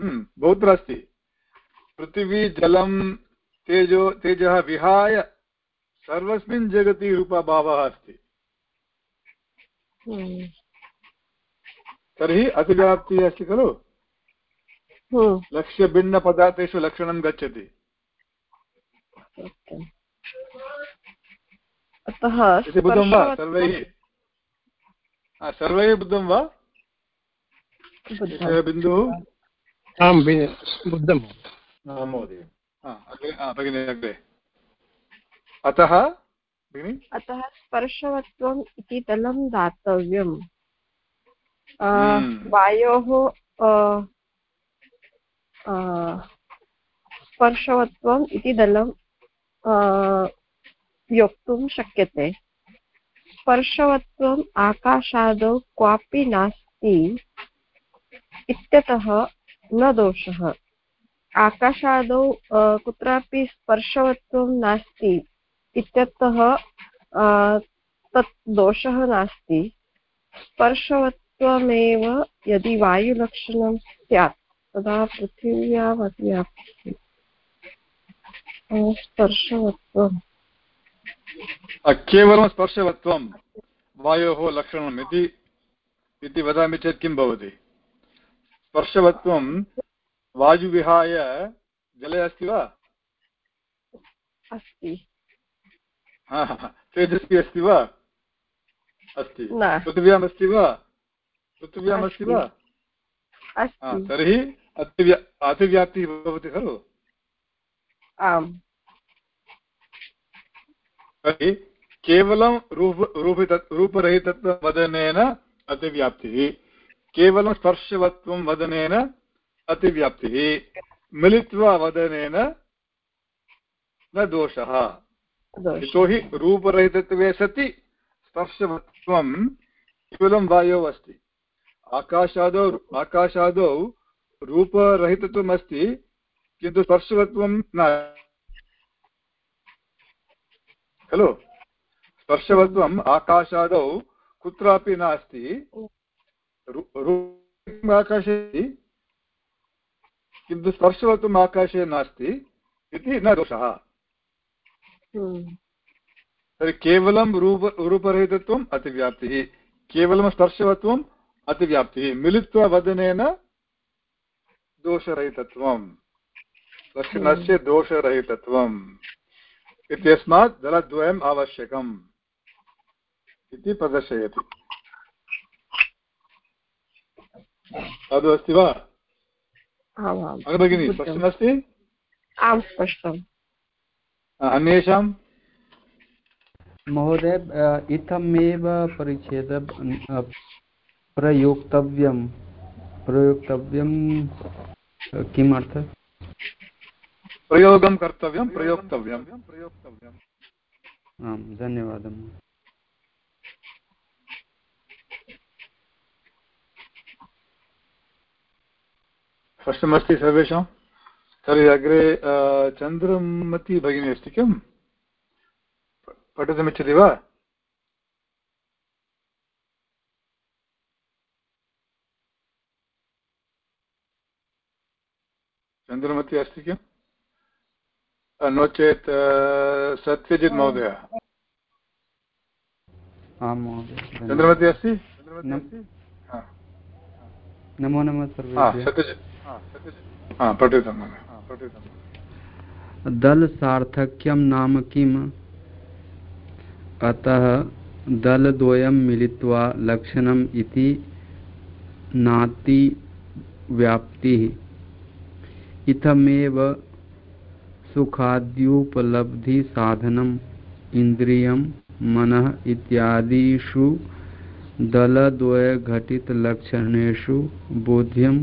हम्म, बहुत्र अस्ति। पृथिवी जलं तेजो तेजः विहाय सर्वस्मिन् जगति रूपाभावः अस्ति। हम्म, तर्हि अतिव्याप्तिः अस्ति खलु? हम्म, लक्ष्यभिन्नपदार्थेषु लक्षणं गच्छति। अतः बुद्धं वा? सर्वैः? सर्वैः बुद्धं वा? बिन्दुः? आं बुद्धं। महोदय। हा, हा, भगिनि अग्रे। अतः अतः स्पर्शवत्वम् इति दलं दातव्यम्। वायोः अ, अ, स्पर्शवत्वम् इति दलं योक्तुं शक्यते। स्पर्शवत्वम् आकाशादौ क्वापि नास्ति इत्यतः न दोषः। आकाशादौ कुत्रापि स्पर्शवत्वं नास्ति इत्यतः तत् दोषः नास्ति। स्पर्शवत्वमेव यदि वायुलक्षणं स्यात् तदा अ, स्पर्शवत्वम् केवलं स्पर्शवत्वं वायोः लक्षणम् इति इति वदामि चेत् किं भवति? स्पर्शवत्वं वायुविहाय जले अस्ति वा? अस्ति। तेजस्वी अस्ति वा? अस्ति। पृथिव्याम् अस्ति वा? पृथिव्याम् अस्ति। वा तर्हि अतिव्या अतिव्याप्तिः भवति खलु? आम्। तर्हि केवलं रूप रूपित रूपरहितत्ववदनेन अतिव्याप्तिः केवलं स्पर्शवत्वं वदनेन अतिव्याप्तिः मिलित्वा वदनेन न दोषः। दोषः। यतोहि रूपरहितत्वे सति स्पर्शवत्वं केवलं वायोः अस्ति। आकाशादौ आकाशादौ रूपरहितत्वम् अस्ति किन्तु स्पर्शवत्वं न। खलु? स्पर्शवत्वम् आकाशादौ कुत्रापि नास्ति। आकाशे किन्तु स्पर्शवत्वम् आकाशे नास्ति इति न दोषः। हम्म, तर्हि केवलं रूप रूपरहितत्वम् अतिव्याप्तिः केवलं स्पर्शवत्वम् अतिव्याप्तिः। मिलित्वा वदनेन दोषरहितत्वम् लक्षणस्य दोषरहितत्वम्। इत्यस्मात् दलद्वयम् आवश्यकम् इति प्रदर्शयति। तद् अस्ति वा? भगिनी स्पष्टमस्ति आं स्पष्टम्। अन्येषां महोदय इत्थमेव परिच्छेद प्रयोक्तव्यं प्रयोक्तव्यं अ, किमर्थः प्रयोगं कर्तव्यं प्रयोक्तव्यं। प्रयोक्तव्यम् आं धन्यवादः स्पष्टमस्ति सर्वेषां। तर्हि अग्रे चन्द्रमती भगिनी अस्ति किम् पठितुमिच्छति वा? चन्द्रमती अस्ति किम्? नो चेत् सत्यजित् महोदय। आं महोदय। चन्द्रमती अस्ति? नमो नमः सर्वेभ्यः। दलसार्थक्यं नाम किम्? अतः दलद्वयं मिलित्वा लक्षणम् इति नातिव्याप्तिः इत्थमेव सुखाद्युपलब्धिसाधनम्, इन्द्रियं, मनः इत्यादिषु दलद्वयघटितलक्षणेषु बोध्यं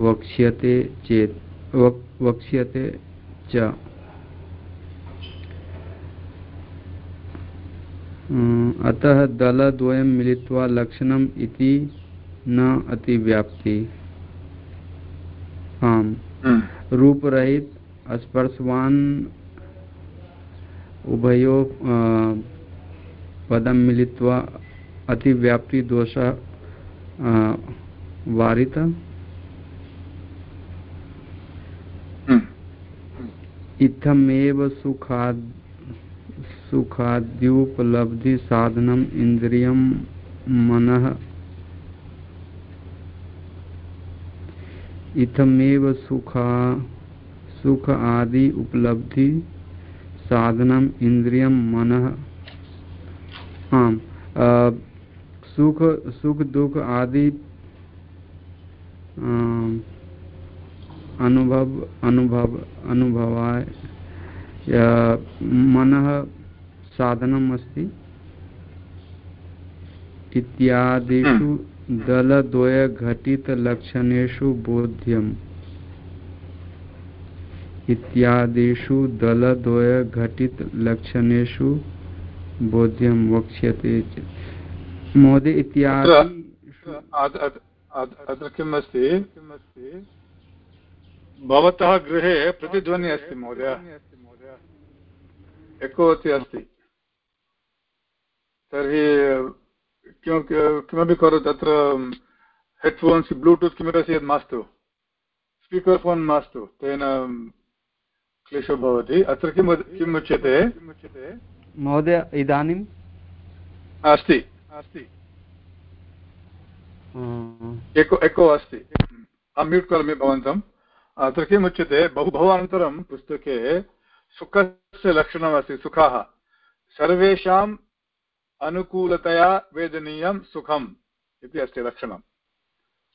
वक्ष्यते चेत् वक्ष्यते च। अतः दलद्वयं मिलित्वा लक्षणम् इति न अतिव्याप्ति। आम्। हम्म। रूपरहित स्पर्शवान उभयो पदं मिलित्वा अतिव्याप्तिदोषः वारित हम्म। इत्थमेव सुखाद् सुखाद्युपलब्धिसाधनम् इन्द्रियं मनः इत्थमेव सुखा, सुख आदि उपलब्धि साधनम इंद्रियम मन। आम सुख सुख दुख आदि अनुभव अनुभव, अनुभवाय मनः साधनम् अस्ति। इत्यादिषु दलद्वयघटितलक्षणेषु बोध्यम्। इत्यादिषु दलद्वयघटितलक्षणेषु बोध्यं वक्ष्यते महोदय, इत्यादि अत्र किम् अस्ति भवतः गृहे अस्ति, महोदय। एको अस्ति। तर्हि किमपि करोतु तत्र हेड्फोन्स् ब्लूटूत् किमपि अस्ति यत् मास्तु स्पीकर् फोन् मास्तु तेन क्लेशो भवति। अत्र किम् किम् उच्यते? महोदय इदानीम् अस्ति। अस्ति। एको एको अस्ति। अहं म्यूट् करोमि भवन्तम् अत्र किम् उच्यते? बहु भवानन्तरं पुस्तके सुखस्य लक्षणमस्ति सुखाः। सर्वेषाम् अनुकूलतया वेदनीयं सुखम् इति अस्ति लक्षणं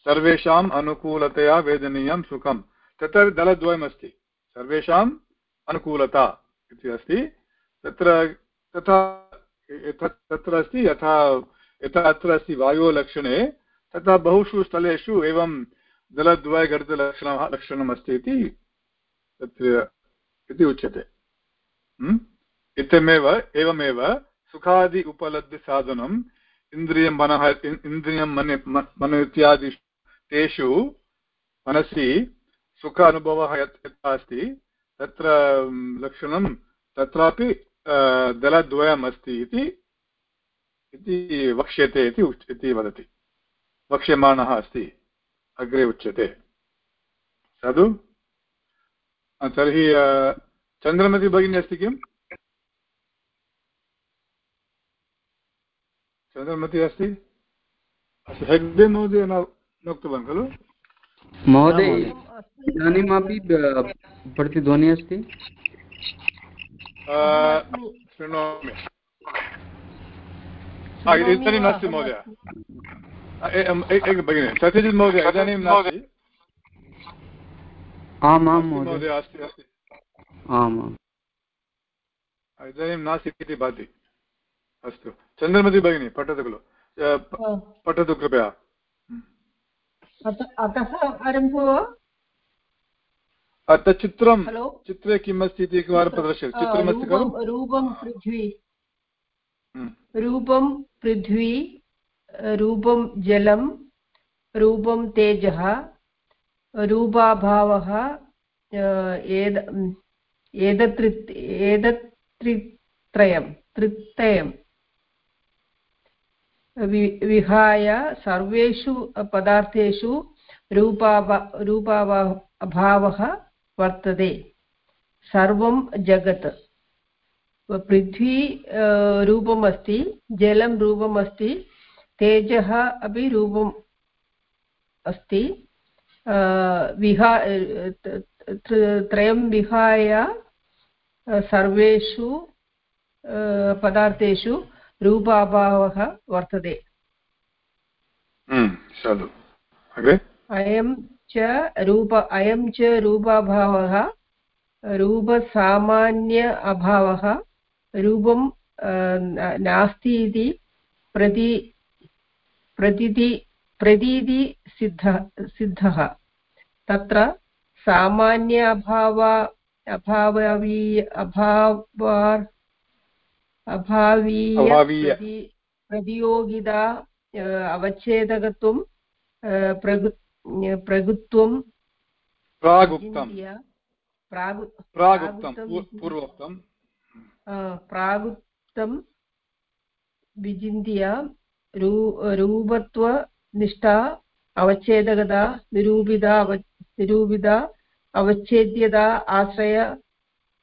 सर्वेषाम् अनुकूलतया वेदनीयं सुखं तत्र दलद्वयमस्ति। सर्वेषाम् अनुकूलता इति अस्ति। तत्र तथा तत्र अस्ति, यथा यथा अत्र अस्ति वायोलक्षणे तथा बहुषु स्थलेषु एवं जलद्वयघटितलक्षणः लक्षणमस्ति इति तत्र इति उच्यते। इत्थमेव एवमेव सुखादि उपलब्धिसाधनम् इन्द्रियं मनः इन्द्रियं मन मन इत्यादि तेषु मनसि सुख अनुभवः यत्, यथा अस्ति, तत्र लक्षणं तत्रापि दलद्वयम् अस्ति इति वक्ष्यते इति इति वदति। वक्ष्यमाणः अस्ति, अग्रे उच्यते। साधु? तर्हि चन्द्रमति भगिनी अस्ति किम्? चन्द्रमति अस्ति? हेग्डे महोदय न उक्तवान् खलु? महोदय इदानीमपि प्रतिध्वनिः अस्ति? शृणोमि। इदानीं नास्ति महोदय। भगिनि सत्यजित् महोदय इदानीं नास्ति? आम् आं महोदय। अस्ति अस्ति। आम् इदानीं नास्ति इति भाति। अस्तु। चन्द्रमति भगिनी पठतु खलु पठतु कृपया। अतः आरम्भो? वा चित्रं चित्रे किम् अस्ति इति एकवारं प्रदर्शयतु चित्रमस्ति खलु? रूपं पृथ्वी। हम्म। रूपं पृथ्वी रूपं जलं रूपं तेजः रूपाभावः एद एतत्रि एतत्रित्रयं त्रित्रयं विहाय सर्वेषु पदार्थेषु रूपाभा रूपाभावः वर्तते। सर्वं जगत्। पृथ्वी रूपम् अस्ति जलं रूपम् अस्ति तेजः अपि रूपं अस्ति। विहा त्रयं विहाय सर्वेषु पदार्थेषु रूपाभावः वर्तते। अयं च रूप अयं च रूपाभावः रूपसामान्य अभावः रूपं नास्ति इति प्रति प्रतीति प्रतीति सिद्ध सिद्धः। तत्र सामान्य अभाव अभावी अभाव अभावीय प्रतियोगिता अवच्छेदकत्वं प्रगु प्रभुत्वं प्रागुप्तं विचिन्त्य रू रूपत्वनिष्ठा अवच्छेदकता निरूपिता अव निरूपिता अवच्छेद्यता आश्रय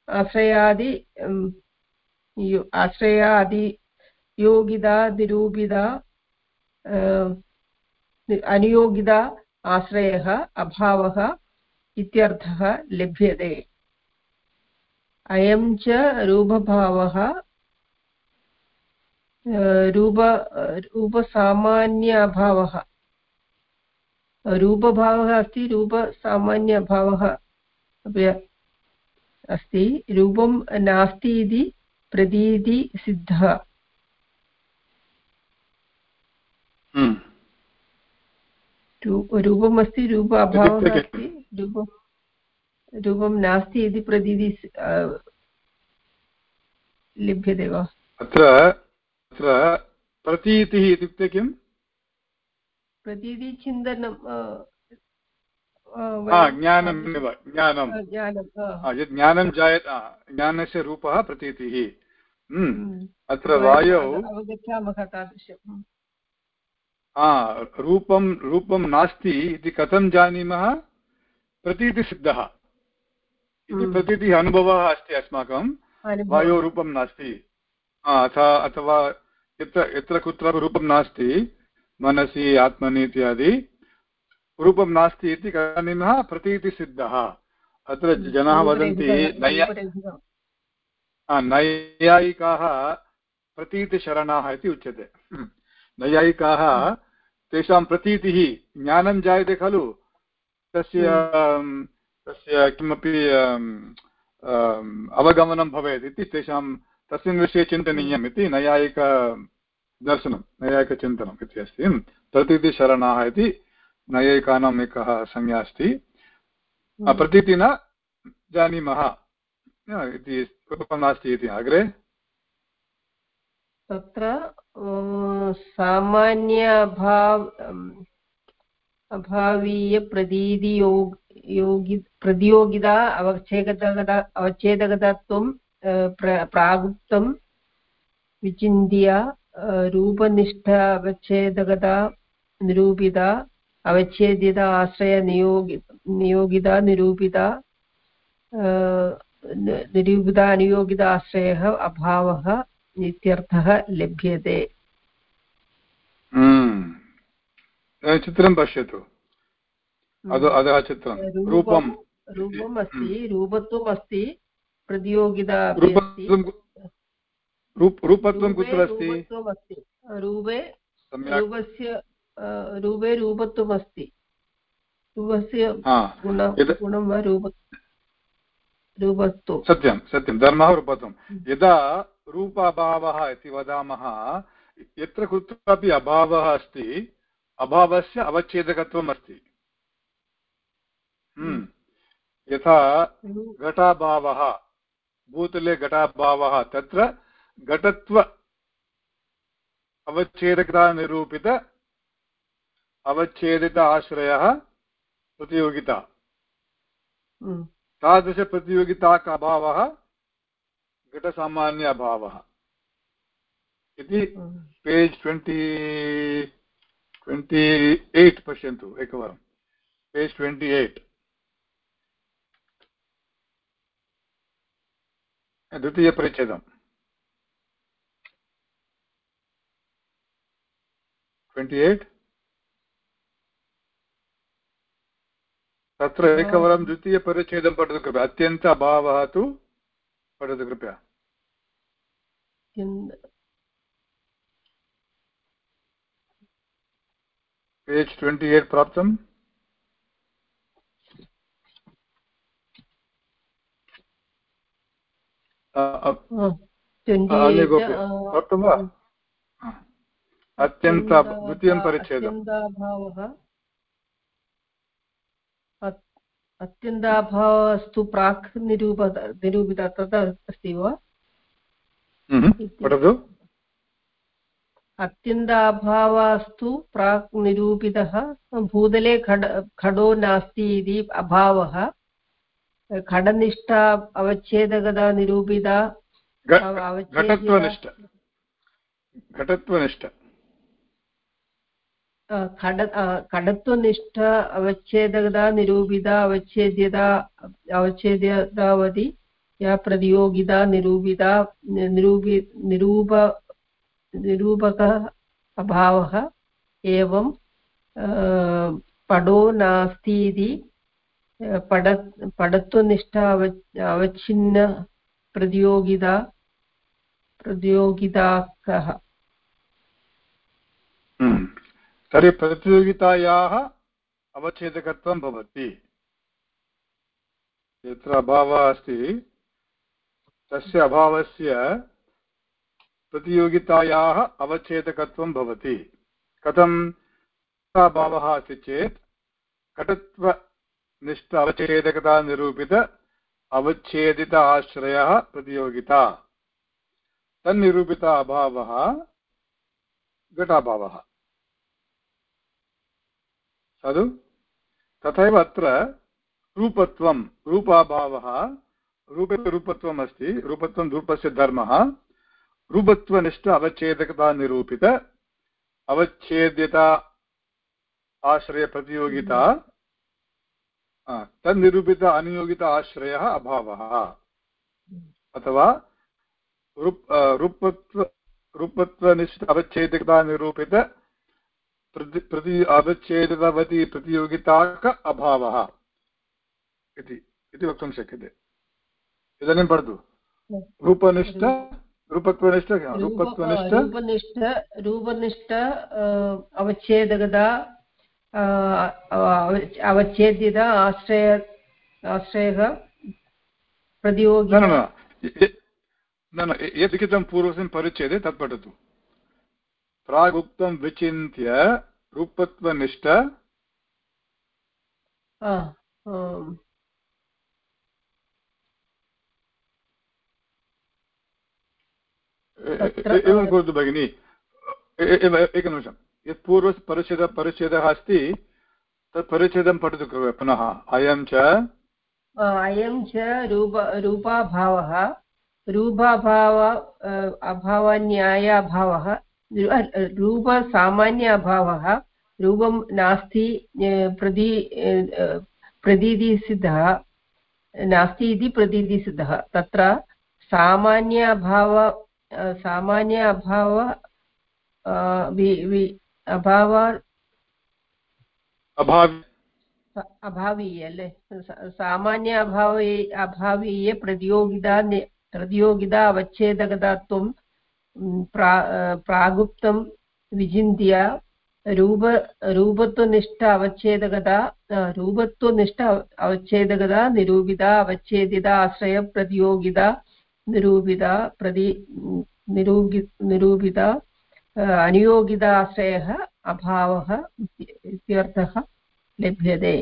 आश्रयादि आश्रयादियोगिता निरूपिता अनुयोगिता आश्रयः अभावः इत्यर्थः लभ्यते अयं च रूपभावः रूप रूपसामान्य अभावः रूपभावः अस्ति रूपसामान्य अभावः अपि अस्ति रूपं नास्ति इति प्रतीति सिद्धः। रूपमस्ति रूप अभावः अस्ति रूपं रूपं नास्ति इति प्रतीति लभ्यते वा? अत्र अत्र प्रतीतिः इत्युक्ते किम्? प्रतीति चिन्तनं ज्ञानमेव ज्ञानं। यत् ज्ञानं जायत ज्ञानस्य रूपः प्रतीतिः। अत्र वायौ अवगच्छामः तादृशम् रूपं रूपं नास्ति इति कथं जानीमः प्रतीतिसिद्धः इति। प्रतीतिः अनुभवः अस्ति अस्माकं वायोरूपं नास्ति अथा अथवा यत्र यत्र कुत्रापि रूपं नास्ति मनसि आत्मनि इत्यादि रूपं नास्ति इति जानीमः प्रतीतिसिद्धः अत्र। जनाः वदन्ति नैया नैयायिकाः प्रतीतिशरणाः इति उच्यते। नैयायिकाः तेषां प्रतीतिः ज्ञानं जायते खलु। तस्य हम्म। तस्य किमपि अवगमनं भवेत् इति तेषां तस्मिन् विषये चिन्तनीयम् इति नैयायिकदर्शनं नैयायिकचिन्तनम् इति अस्ति। प्रतीतिशरणाः इति नैयायिकानाम् एकः संज्ञा अस्ति। हम्म। प्रतीति न जानीमः इति नास्ति इति अग्रे तत्र सामान्यभाव अभावीयप्रतीतियोग योगि, प्रतियोगिता, अवच्छेदकता अवच्छेदकतत्वं प्रागुप्तं विचिन्त्य रूपनिष्ठ, अवच्छेदकता, निरूपिता अवच्छेदिता आश्रयनियोगि, नियोगिता, निरूपिता निरूपिता अनुयोगिता आश्रयः अभावः इत्यर्थः लभ्यते। हम्म। चित्रं पश्यतु। हम्म। अधः चित्रं। रूपं रूपम् अस्ति रूपत्वम् अस्ति प्रतियोगिता रूपत्वं कुत्र अस्ति? रूपे रूपस्य रूपे रूपत्वम् अस्ति रूपस्य गुणं वा रूप रूपत्वं सत्यं सत्यं धर्मः रूपत्वं हम्म। यदा रूपाभावः इति वदामः यत्र कुत्रापि अभावः अस्ति अभावस्य अवच्छेदकत्वम् अस्ति हम्म। यथा घटाभावः भूतले घटाभावः तत्र घटत्व अवच्छेदकतानिरूपित अवच्छेदित आश्रयः प्रतियोगिता हम्म। तादृशप्रतियोगिताक अभावः घटसामान्य अभावः। इति पेज् ट्वेण्टि ट्वेण्टि एय्ट् पश्यन्तु एकवारं। Page twenty eight. द्वितीयपरिच्छेदम्। Twenty eight. तत्र एकवारं द्वितीयपरिच्छेदं पठतु कृपया। अत्यन्त अभावः तु पठतु कृपया। पेज् ट्वेण्टि एय्ट् प्राप्तम् प्राप्तं वा? अत्यन्त द्वितीयं परिच्छेदम् अत्यन्ताभावस्तु प्राक् निरूप निरूपित तथा अस्ति वा? पठतु। अत्यन्ताभावास्तु प्राक् निरूपितः भूतले खड खडो नास्ति इति अभावः। खडनिष्ठा अवच्छेदकता निरूपिता घटत्वनिष्ठ। घटत्वनिष्ठ। खड खडत्वनिष्ठ अवच्छेदकता निरूपिता अवच्छेद्यता अवच्छेद्यतावति या प्रतियोगिता निरूपिता निरूपि निरूप निरूपकः अभावः एवं पडो नास्ति इति पड पडत्वनिष्ठा अव अवच्छिन्न प्रतियोगिता प्रतियोगिता कः तर्हि प्रतियोगितायाः अवच्छेदकत्वं भवति। यत्र अभावः अस्ति, तस्य अभावस्य प्रतियोगितायाः अवच्छेदकत्वं भवति। कथम् अभावः अस्ति चेत् घटत्वनिष्ठ अवच्छेदकता निरूपित अवच्छेदित आश्रयः प्रतियोगिता। तन्निरूपित अभावः घटाभावः। खलु तथैव अत्र रूपत्वं, रूपाभावः, रूपे रूपत्वम् अस्ति रूपत्वं रूपस्य धर्मः, रूपत्वनिष्ठ अवच्छेदकता अवच्छेद्यता आश्रयप्रतियोगिता तन्निरूपित अनियोगित आश्रयः अभावः। अथवा रूपत्व, रूपत्वनिष्ठ अवच्छेदकता निरूपित प्रति प्रति अवच्छेदवती प्रतियोगिताक अभावः इति वक्तुं शक्यते। इदानीं पठतु। रूपनिष्ठ रूपत्वनिष्ठ रूपत्वनिष्ठ। रूपनिष्ठ रूपनिष्ठ अवच्छेदकता अवच्छेद्यता आश्रय आश्रयः प्रतियोगि न न यत् लिखितं पूर्वस्मिन् परिच्छेदे तत् पठतु। प्रागुक्तं विचिन्त्य रूपत्वनिष्ठ। एवं करोतु भगिनि। एकनिमिषं यत् पूर्व परिच्छेद परिच्छेदः अस्ति तत् परिच्छेदं पठतु पुनः। अयं च अयं च रूप रूपाभावः रूपाभाव अभावन्यायाभावः रूपसामान्य अभावः रूपं नास्ति प्रति प्रतीतिसिद्धः नास्ति इति प्रतीतिसिद्धः तत्र सामान्य अभाव सामान्य अभाव अभाव अभावीय अल्ले सामान्य अभाव अभावीय प्रतियोगिता प्रतियोगिता अवच्छेदकतात्वं प्रा प्रागुप्तं विचिन्त्य रूप रूपत्वनिष्ठ अवच्छेदकता रूपत्वनिष्ठ अवच्छेदकता निरूपिता अवच्छेदिता आश्रयप्रतियोगिता निरूपिता प्रति निरूपि निरूपिता अनियोगिताश्रयः अभावः इत्यर्थः लभ्यते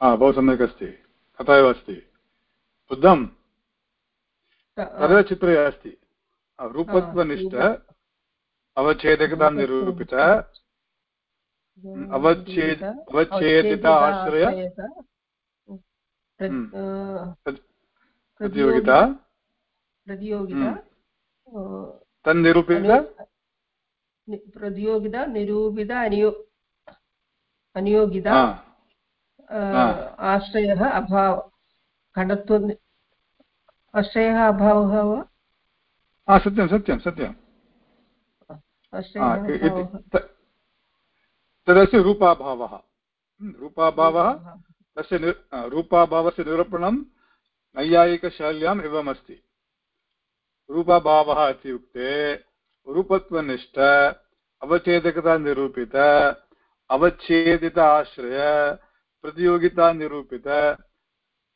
बहु सम्यक् अस्ति तथा एव अस्ति। बुद्धं तदेव चित्रे अस्ति। रूपत्वनिष्ठ अवच्छेदकता निरूपित अवच्छेद अवच्छेदित आश्रय। प्रतियोगिता। प्रतियोगिता। तन्निरूपित। प्रतियोगिता निरूपित अनियो अनियोगिता। आश्रयः अभाव खडत्व आश्रयः अभावः वा? सत्यं सत्यं सत्यं तदस्य रूपाभावः। रूपाभावः तस्य नि रूपाभावस्य निरूपणं नैयायिकशैल्याम् एवमस्ति। रूपाभावः इत्युक्ते रूपत्वनिष्ठ अवच्छेदकता निरूपित अवच्छेदित आश्रय प्रतियोगिता निरूपित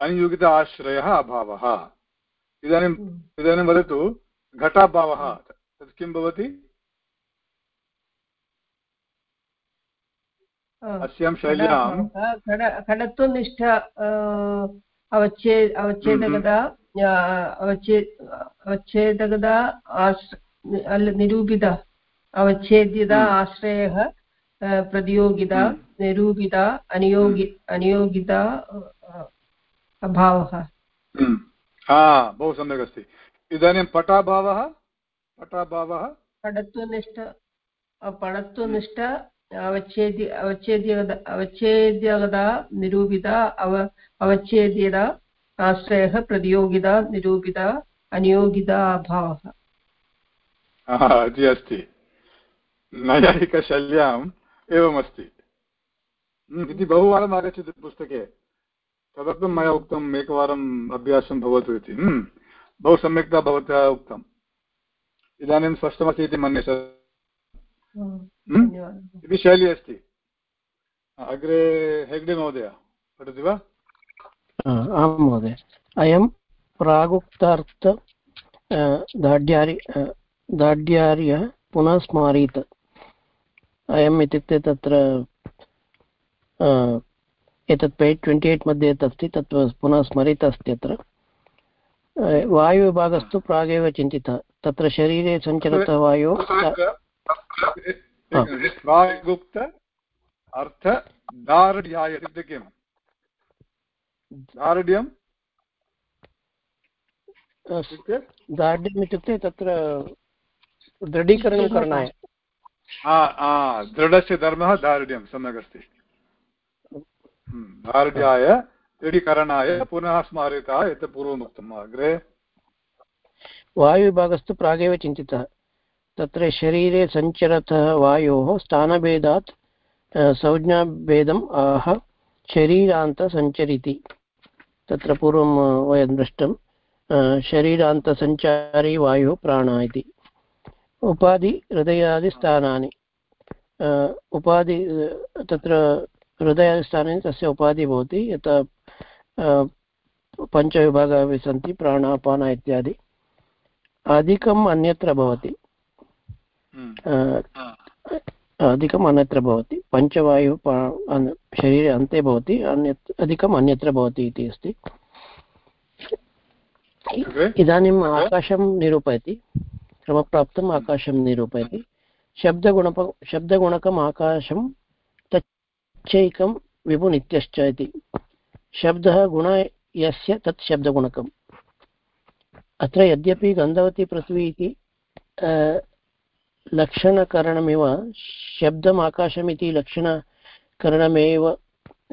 अनियोगित आश्रयः अभावः। इदानीम् इदानीं वदतु घटाभावः। तत् किं भवति? अस्यां शैल्यां खडत्वनिष्ठ अवच्छे अवच्छेदकता अवच्छे अवच्छेदकता निरूपिता अवच्छेद्यता आश्रयः प्रतियोगिता निरूपिता अनियोगि अनियोगिता अभावः। बहु सम्यक् अस्ति इदानीं पटाभावः पटाभावः। पटत्वनिष्ठ पणत्वनिष्ठ अवच्छेद्य अवच्छेद्य अवच्छेद्यता निरूपिता अव अवच्छेद्यता आश्रयः प्रतियोगिता निरूपिता अनियोगिता अभावः इति अस्ति। नैयायिकशैल्याम् एवमस्ति। इति बहुवारम् आगच्छति पुस्तके। तदर्थं मया उक्तम् एकवारम् अभ्यासं भवतु इति। बहु सम्यक्तया भवत्या उक्तम्। इदानीं स्पष्टमस्ति इति मन्ये इति शैली अस्ति। अग्रे हेग्डे महोदय पठति वा? आं महोदय। अयं प्रागुक्तार्थ दाड्यारि दाड्यार्य पुनः स्मारीत अयम् इत्युक्ते तत्र एतत् पेज् ट्वेण्टि एय्ट् मध्ये यत् अस्ति तत् पुनः स्मरित अस्ति अत्र। वायुविभागस्तु प्रागेव चिन्तितः। तत्र शरीरे सञ्चरतः वायो प्रागुक्त अर्थ दार्ढ्याय इत्युक्ते किम्? दार्ढ्यं दार्ढ्यम् इत्युक्ते तत्र दृढीकरणं करणाय दृढस्य धर्मः दार्ढ्यं सम्यक् अस्ति दार्ढ्याय दृढीकरणाय पुनः स्मारितः यत् पूर्वमुक्तम् अग्रे। वायुविभागस्तु प्रागेव चिन्तितः। तत्र शरीरे सञ्चरतः वायोः स्थानभेदात् संज्ञाभेदम् आह, शरीरान्तसञ्चरिति। तत्र पूर्वं वयं दृष्टं शरीरान्तसञ्चारी वायुः प्राणः इति। उपाधि, हृदयादिस्थानानि। उपाधि तत्र हृदयादिस्थानानि तस्य उपाधिः भवति, यथा पञ्चविभागाः अपि सन्ति प्राणापान इत्यादि अधिकम् अन्यत्र भवति अधिकम् अन्यत्र भवति पञ्चवायुः शरीरे अन्ते भवति अन्यत् अधिकम् अन्यत्र भवति इति अस्ति इदानीम् आकाशं निरूपयति क्रमप्राप्तम् आकाशं निरूपयति शब्दगुणप शब्दगुणकम् आकाशं तच्चैकं विभुनित्यश्च इति शब्दः गुण यस्य तत् शब्दगुणकम्। अत्र यद्यपि गन्धवती पृथ्वी इति लक्षणकरणमिव शब्दम् आकाशम् इति लक्षणकरणमेव,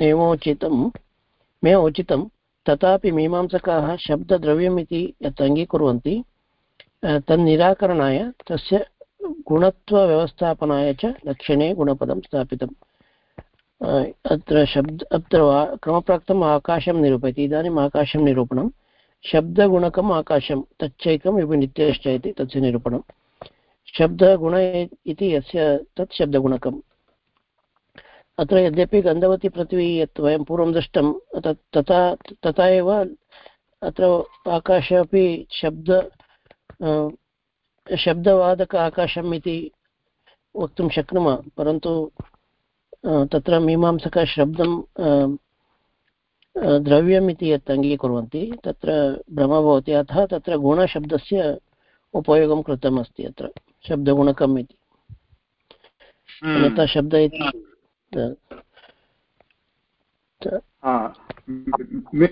एवोचितं मे उचितं तथापि मीमांसकाः शब्दद्रव्यम् इति यत् अङ्गीकुर्वन्ति तन्निराकरणाय तस्य गुणत्वव्यवस्थापनाय च लक्षणे गुणपदं स्थापितम्। अत्र शब्द, अत्र क्रमप्राप्तम् आकाशं निरूपयति। इदानीम् आकाशं निरूपणं शब्दगुणकम् आकाशं, तच्चैकं विभिनित्यश्च इति तस्य निरूपणं शब्दगुण इति यस्य, तत् शब्दगुणकम्। अत्र यद्यपि गन्धवती पृथ्वी यत् वयं पूर्वं दृष्टं, तत्, तथा तथा एव अत्र आकाश अपि शब्द शब्दवादक आकाशम् इति वक्तुं शक्नुमः, परन्तु तत्र मीमांसकशब्दं द्रव्यम् इति यत् अङ्गीकुर्वन्ति तत्र भ्रमः भवति। अतः तत्र गुणशब्दस्य उपयोगं कृतमस्ति अत्र शब्दगुणकम् इति। अन्यथा शब्द इति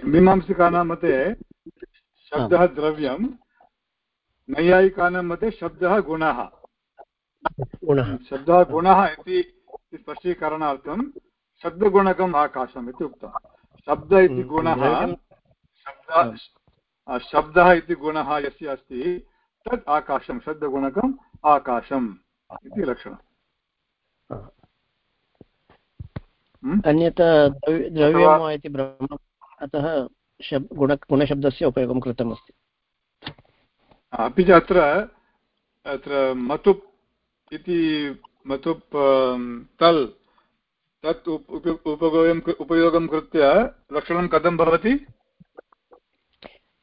मीमांसिकानां मते शब्दः द्रव्यं नैयायिकानां मते शब्दः गुणः। शब्दः गुणः इति स्पष्टीकरणार्थं शब्दगुणकम् आकाशम् इति उक्तं शब्द इति गुणः शब्द शब्दः इति गुणः यस्य अस्ति तत् आकाशं शब्दगुणकम् आकाशम् इति लक्षणम्। हम्म? अन्यथा द्रव्यं इति भ्रमः अतः शब् गुण गुणशब्दस्य उपयोगं कृतमस्ति। अपि च अत्र अत्र मतुप् इति मतुप् अं, तल् तत् उप- उप- उपयोगं कृत्य लक्षणं कथं भवति?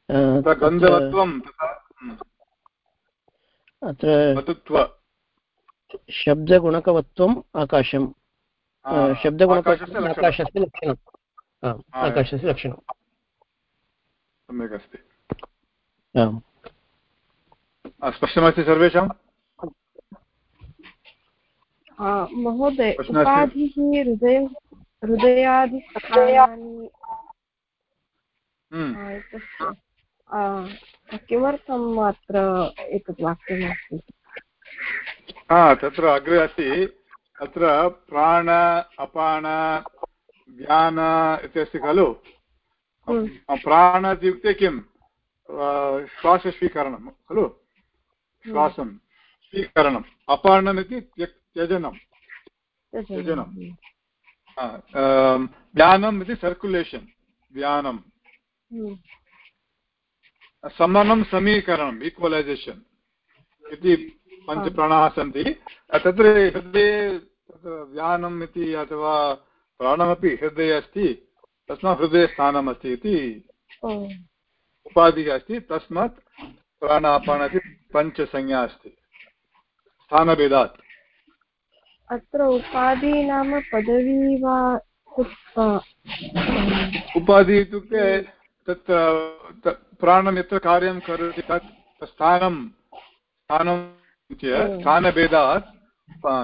अ, गन्धवत्वं अत्र शब्दगुणकवत्वम् आकाशं आ, शब्दगुणकवत्वम् आकाशस्य लक्षणम्। आकाशस्य लक्षणं सम्यक् अस्ति आम्। स्पष्टमस्ति सर्वेषाम्? महोदय? उपाधिः हृदय हृदयादिस्थानानि हम्म, किमर्थम् अत्र एतत् वाक्यमस्ति हा तत्र अग्रे अस्ति अत्र प्राण अपान व्यान इति अस्ति खलु? हम्म। प्राण इत्युक्ते किं श्वासस्वीकरणं खलु? श्वासं स्वीकरणम् अपानम् इति त्यक् त्यजनं त्यजनं आम्, व्यानम् इति सर्कुलेशन् व्यानं हम्म, समनं समीकरणम् ईक्वलैसेशन् इति पञ्चप्राणाः सन्ति। तत्र हृदये तत्र व्यानम् इति अथवा प्राणमपि हृदये अस्ति तस्मात् हृदये स्थानम् अस्ति इति उपाधिः अस्ति तस्मात् प्राणापान इति पञ्चसंज्ञा अस्ति। स्थानभेदात्। अत्र उपाधि नाम पदवी वा अम्, इत्युक्ते तत् प्राणं यत्र कार्यं करोति तत् स्थानं स्थानं स्थानभेदात्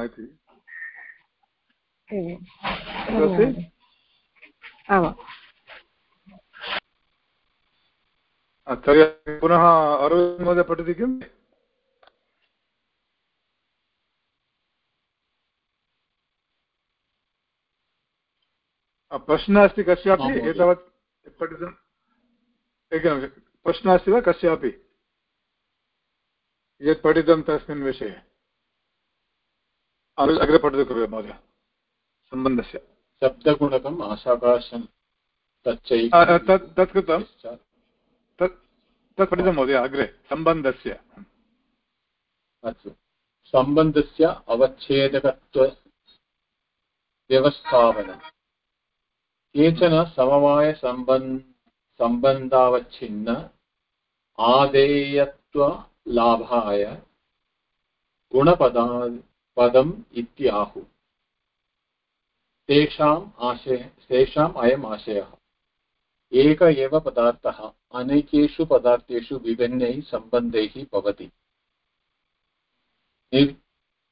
इति। तर्हि पुनः अरविन्द महोदय पठति किम्? प्रश्नः अस्ति कस्यापि। एतावत् पठितुम् एकनिमिषं प्रश्नः अस्ति वा कस्यापि? यत् पठितं तस्मिन् विषये। अग्रे पठतु कृपया महोदय। सम्बन्धस्य। शब्दगुणकम् आशाकाशं तच्चैव आ, आ, तत् तत् कृतं। तत् तत् पठितं महोदय अग्रे। सम्बन्धस्य। अस्तु। सम्बन्धस्य अवच्छेदकत्व व्यवस्थापनं केचन समवायसम्बन् सम्बन्धावच्छिन्न आदेयत्वलाभाय गुणपदा पदम् इत्याहुः। तेषाम् आशय तेषाम् अयम् आशयः। एक एव पदार्थः, अनेकेषु पदार्थेषु विभिन्नैः सम्बन्धैः भवति।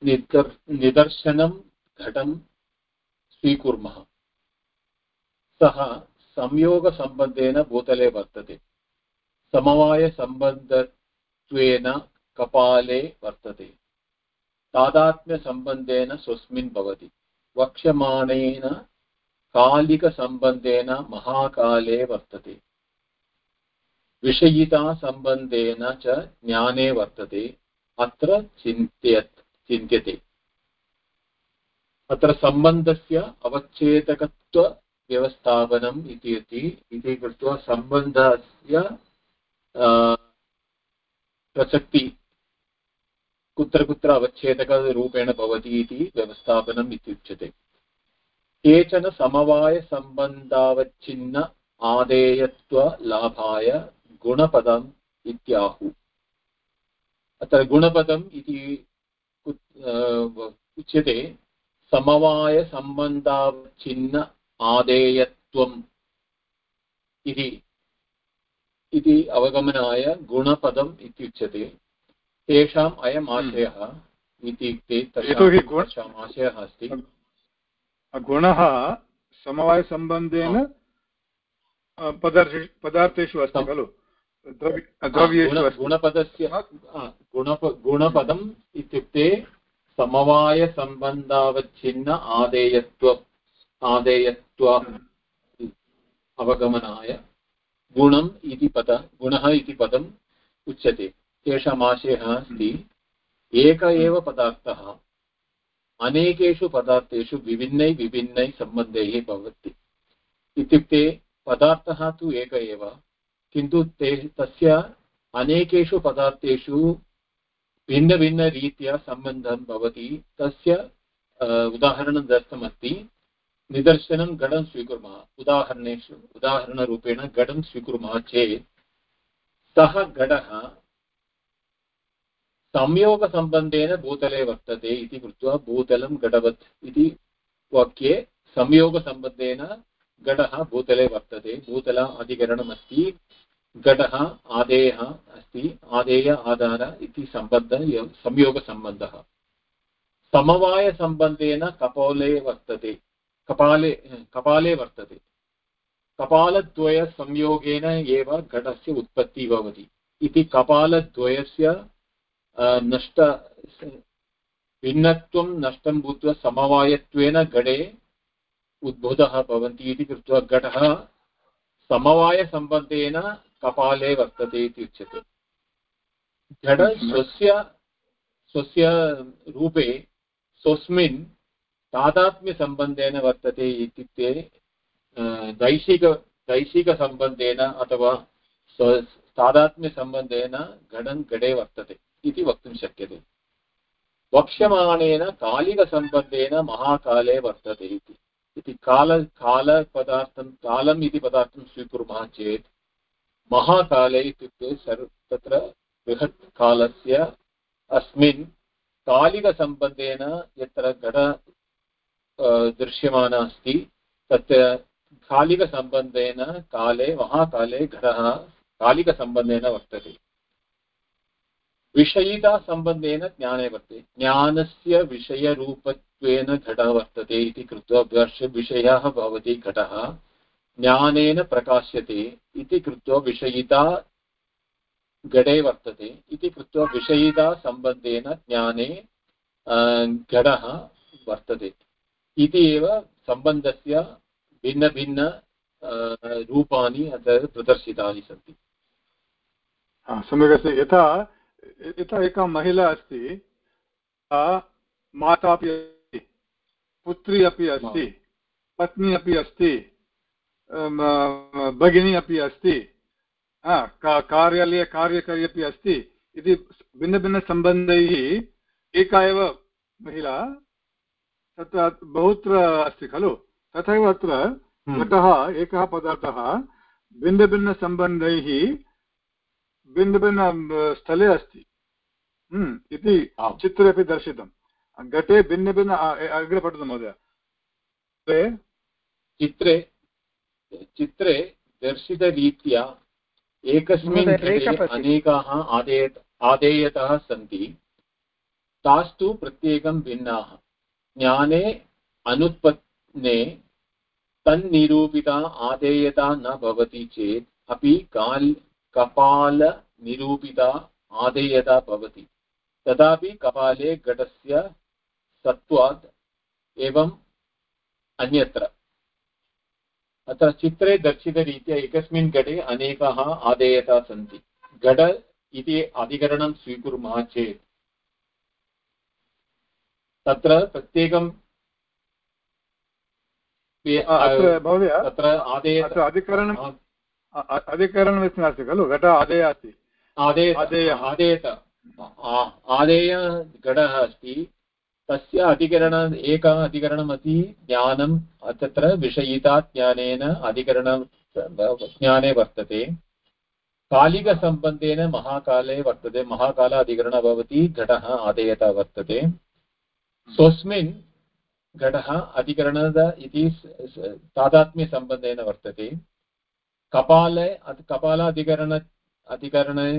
निदर्शनं घटं स्वीकुर्मः। सः संयोगसम्बन्धेन भूतले वर्तते। समवायसम्बन्धत्वेन कपाले वर्तते। तादात्म्यसम्बन्धेन स्वस्मिन् भवति। वक्ष्यमाणेन कालिकसम्बन्धेन महाकाले वर्तते। विषयितासम्बन्धेन च ज्ञाने वर्तते। अत्र चिन्त्यत्, चिन्त्यते। अत्र सम्बन्धस्य अवच्छेदकत्वव्यवस्थापनम् इति इति इति कृत्वा सम्बन्धस्य प्रसक्ति कुत्र कुत्र अवच्छेदकरूपेण भवति इति व्यवस्थापनम् इत्युच्यते। केचन समवायसम्बन्धावच्छिन्न आदेयत्वलाभाय गुणपदम् इत्याहुः। अत्र गुणपदम् इति उच्यते, समवायसम्बन्धावच्छिन्न आदेयत्वम् इति इति अवगमनाय गुणपदम् इत्युच्यते। तेषाम् अयम् आशयः इत्युक्ते यतोहि तेषाम् आशयः अस्ति। गुणः समवायसम्बन्धेन पदार्थेषु अस्ति खलु? गुणपदस्य गुणपदम् इत्युक्ते समवायसम्बन्धावच्छिन्न आदेयत्व आदेयत्व अवगमनाय गुणम् इति पद, गुणः इति पदम् उच्यते। तेषाम् आशयः अस्ति। एक एव पदार्थः। अनेकेषु पदार्थेषु विभिन्नै विभिन्नै सम्बन्धैः भवति। इत्युक्ते पदार्थः तु एक एव। किन्तु ते, तस्य अनेकेषु पदार्थेषु भिन्नभिन्नरीत्या सम्बन्धं भवति। तस्य उदाहरणं दत्तमस्ति। निदर्शनं घटं स्वीकुर्मः। उदाहरणेषु, उदाहरणरूपेण घटं स्वीकुर्मः चेत् सः घटः संयोगसम्बन्धेन भूतले वर्तते इति कृत्वा भूतलं घटवत् इति वाक्ये संयोगसम्बन्धेन घटः भूतले वर्तते। भूतल अधिकरणमस्ति घटः आदेयः अस्ति, आदेय, आधार इति सम्बन्धः संयोगसम्बन्धः। समवायसम्बन्धेन कपोले वर्तते। कपाले कपाले वर्तते। कपालद्वयसंयोगेन एव घटस्य उत्पत्तिः भवति। इति कपालद्वयस्य नष्ट, भिन्नत्वं, नष्टं भूत्वा समवायत्वेन घटे उद्भूतः भवन्ति इति कृत्वा घटः समवायसम्बन्धेन कपाले वर्तते इति उच्यते। घट स्वस्य स्वस्य रूपे स्वस्मिन् तादात्म्यसम्बन्धेन वर्तते इत्युक्ते दैशिक, दैशिकसम्बन्धेन अथवा तादात्म्यसम्बन्धेन घटं घटे वर्तते इति वक्तुं शक्यते। वक्ष्यमाणेन कालिकसम्बन्धेन महाकाले वर्तते इति। इति काल, कालपदार्थं, कालम् इति पदार्थं स्वीकुर्मः चेत्, महाकाले इत्युक्ते सर्, तत्र बृहत् कालस्य अस्मिन् कालिकसम्बन्धेन यत्र घट दृश्यमानः अस्ति। तत्र कालिकसम्बन्धेन काले, महाकाले घटः कालिकसम्बन्धेन वर्तते। विषयितासम्बन्धेन ज्ञाने वर्तते। ज्ञानस्य विषयरूपत्वेन घटः वर्तते इति कृत्वा विषयः भवति घटः। ज्ञानेन प्रकाश्यते इति कृत्वा विषयिता घटे वर्तते इति कृत्वा विषयितासम्बन्धेन ज्ञाने घटः वर्तते। इति एव सम्बन्धस्य भिन्नभिन्न रूपाणि अत्र प्रदर्शितानि सन्ति। सम्यक् अस्ति। यथा यथा एका महिला अस्ति माता अपि अस्ति पुत्री अपि अस्ति पत्नी अपि अस्ति भगिनी अपि अस्ति कार्यालये कार्यकरी अपि अस्ति इति भिन्नभिन्नसम्बन्धैः एका एव महिला तत्र बहुत्र अस्ति खलु? तथैव अत्र हम्म। घटः एकः पदार्थः भिन्नभिन्नसम्बन्धैः भिन्नभिन्न स्थले अस्ति। हम्म, इति चित्रे अपि दर्शितं। घटे भिन्नभिन्न अग्रे पठतु महोदय। चित्रे। चित्रे दर्शितरीत्या एकस्मिन् अनेकाः आदेय आदेयतः सन्ति। तास्तु प्रत्येकं भिन्नाः। ज्ञाने अनुत्पन्ने तन्निरूपिता आदेयता न भवति चेत् अपि काल् कपालनिरूपिता आदेयता भवति। तदापि कपाले घटस्य सत्त्वात् एवम् अन्यत्र। अत्र चित्रे दर्शितरीत्या एकस्मिन् घटे अनेकाः आदेयता सन्ति। घट इति अधिकरणं स्वीकुर्मः चेत् तत्र प्रत्येकं तत्र आदेय अधिकरणं अधिकरणमिति नास्ति खलु? घट आदेय अस्ति आदेय। आदेय आदेयत आदेय घटः अस्ति। तस्य अधिकरण एकः अधिकरणमस्ति ज्ञानं तत्र विषयिता ज्ञानेन अधिकरणं ज्ञाने वर्तते। कालिकसम्बन्धेन महाकाले वर्तते। महाकाल अधिकरणः भवति घटः आदेयता वर्तते। स्वस्मिन् घटः अधिकरणद इति तादात्म्यसम्बन्धेन वर्तते। कपाले कपालाधिकरण, अधिकरणे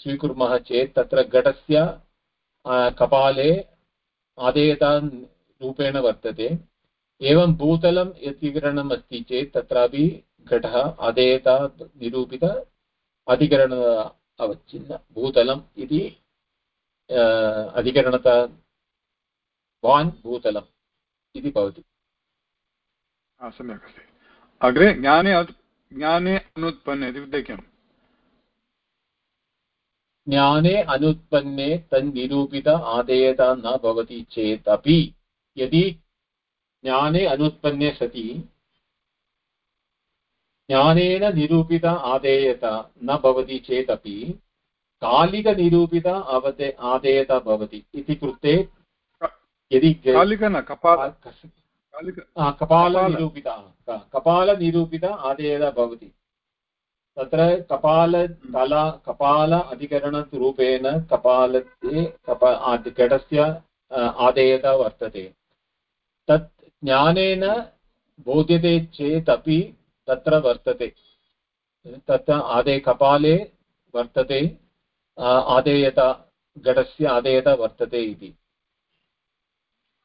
स्वीकुर्मः चेत् तत्र घटस्य कपाले रूपेण वर्तते। एवं भूतलम् अधिकरणम् अस्ति चेत् तत्रापि घटः आदेयता निरूपित अधिकरण अवच्छिन्न। भूतलम् इति अधिकरणता वान् भूतलम् इति भवति। सम्यक् अस्ति। अग्रे ज्ञाने ज्ञाने अनुत्पन्ने इत्युक्ते किम् ज्ञाने अनुत्पन्ने तन्निरूपित आदेयता न भवति चेत् अपि यदि ज्ञाने अनुत्पन्ने सति ज्ञानेन निरूपित आदेयता न भवति चेदपि कालिकनिरूपित अवते आदेयता भवति इति कृते यदि कालिक न कपाल। कपालनिरूपित कपालनिरूपित भवति। तत्र कपाल कला कपाल अधिकरणरूपेण कपालते कपा घटस्य आदेयता वर्तते। तत् ज्ञानेन बोध्यते चेत् तत्र वर्तते। तत्र आदे कपाले वर्तते आदेयता घटस्य आदेयता वर्तते इति।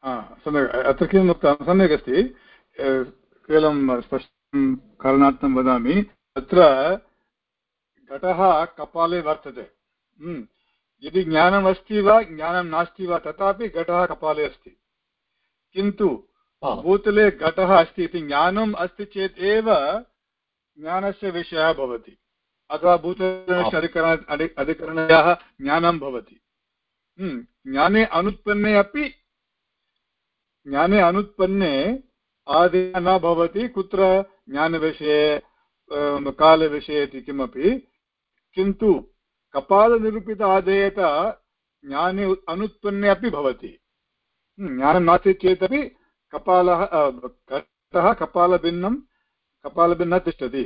सम्यक् अत्र किम् उक्तं सम्यक् अस्ति। केवलं स्पष्टं कारणार्थं वदामि। तत्र घटः कपाले वर्तते। हम्म। यदि ज्ञानम् अस्ति वा ज्ञानं नास्ति वा तथापि घटः कपाले अस्ति। किन्तु भूतले घटः अस्ति इति ज्ञानम् अस्ति चेत् एव ज्ञानस्य विषयः भवति। अथवा भूतलस्य अधिकरण अधिकरणयाः ज्ञानं भवति। हम्म। ज्ञाने अनुत्पन्ने अपि ज्ञाने अनुत्पन्ने आदि न भवति कुत्र ज्ञानविषये कालविषये इति किमपि। किन्तु कपालनिरूपित आदेयत ज्ञाने अनुत्पन्ने अपि भवति। हम्म, ज्ञानं नास्ति चेदपि कपालः घटः कपालभिन्नं कपालभिन्न न तिष्ठति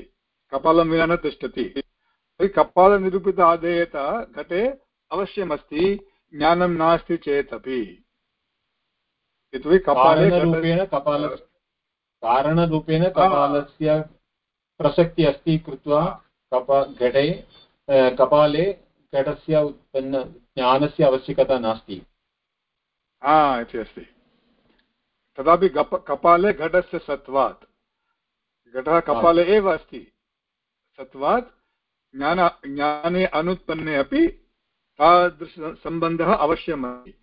कपालं विना न तिष्ठति। तर्हि कपालनिरूपित आदेयत घटे अवश्यमस्ति ज्ञानं नास्ति चेदपि। यतोहि कारणरूपेण कपाल कारणरूपेण कपालस्य प्रसक्तिः अस्ति कृत्वा कपा घटे कपाले घटस्य उत्पन्न ज्ञानस्य आवश्यकता नास्ति। हा इति अस्ति। तदापि कपाले घटस्य सत्वात्। घटः कपाले एव अस्ति। सत्वात् ज्ञान ज्ञाने अनुत्पन्ने अपि तादृशसम्बन्धः अवश्यम् अस्ति।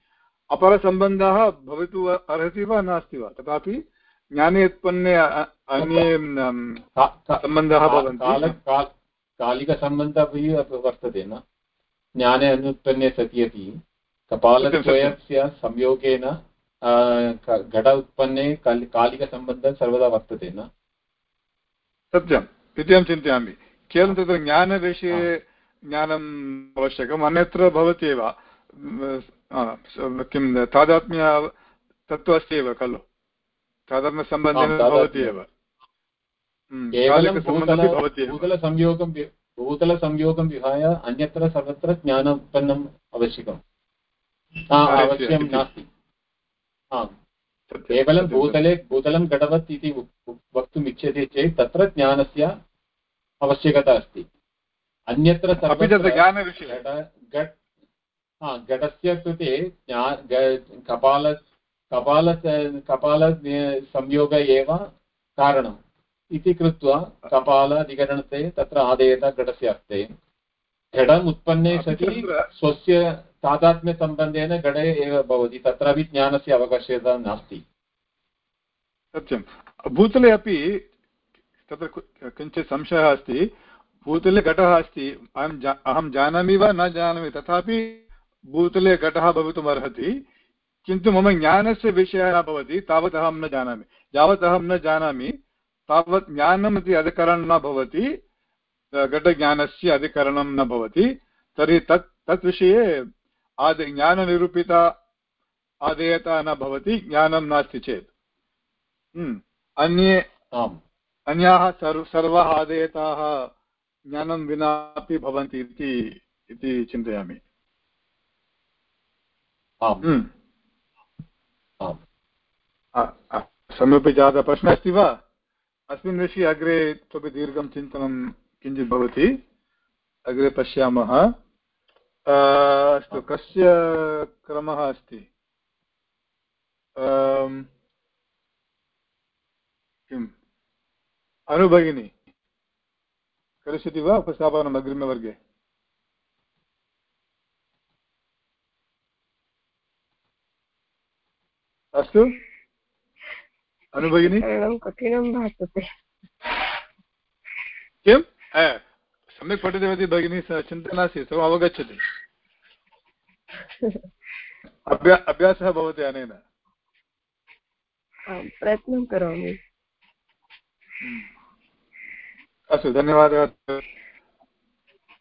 अपरसम्बन्धः भवितुम् अर्हति वा नास्ति वा? तथापि ज्ञाने उत्पन्ने अन्ये सम्बन्धाः भवन्ति। कालिकसम्बन्धः वर्तते न? ज्ञाने अनुत्पन्ने सति अपि कपालद्वयस्य संयोगेन घट उत्पन्ने कालिकसम्बन्धः सर्वदा वर्तते न? सत्यम्। इति अहं चिन्तयामि। केवलं तत्र ज्ञानविषये ज्ञानम् आवश्यकम्। अन्यत्र भवति एव किं तादात्म्य तत्तु अस्ति एव खलु तादात्म्यसम्बन्धेन भवति एव भूतलसंयोगं भूतलसंयोगं विहाय अन्यत्र सर्वत्र ज्ञान उत्पन्नम् आवश्यकम् अवश्यं नास्ति आम् केवलं भूतले भूतलं घटवत् इति वक्तुम् इच्छ्यते चेत् तत्र ज्ञानस्य आवश्यकता अस्ति अन्यत्र घटस्य कृते कपाल कपाल कपाल संयोग एव कारणम्। इति कृत्वा कपालाधिकरणते तत्र आदेयत घटस्य अर्थे घटम् उत्पन्ने सति स्वस्य तादात्म्यसम्बन्धेन घटे एव भवति तत्रापि ज्ञानस्य अवकाशता नास्ति। सत्यं भूतले अपि तत्र किञ्चित् संशयः अस्ति। भूतले घटः अस्ति। अहं जा अहं जानामि वा न जानामि तथापि भूतले घटः भवितुम् अर्हति किन्तु मम ज्ञानस्य विषयः न भवति तावत् अहं न जानामि। यावत् अहं न जानामि तावत् ज्ञानम् इति अधिकरणं न भवति घटज्ञानस्य अधिकरणं न भवति। तर्हि तत् तत् विषये आदि ज्ञाननिरूपिता आदेयता न भवति ज्ञानं नास्ति चेत्। हम्म। अन्ये अन्याः सर्व सर्वाः आदेयताः ज्ञानं विनापि भवन्ति इति चिन्तयामि। हम्म। समीपे जातः प्रश्नः अस्ति वा? अस्मिन् विषये अग्रे इतोपि दीर्घं चिन्तनं किञ्चित् भवति। अग्रे पश्यामः। अस्तु कस्य क्रमः अस्ति? किम्? अनुभगिनी करिष्यति वा उपस्थापनम् अग्रिमवर्गे? अस्तु। अनुभगिनी कठिनं भासते। किं सम्यक् पठितवती भगिनी चिन्ता नास्ति सर्वम् अवगच्छति। अभ्या अभ्यासः भवति अनेन। प्रयत्नं करोमि। अस्तु धन्यवादः।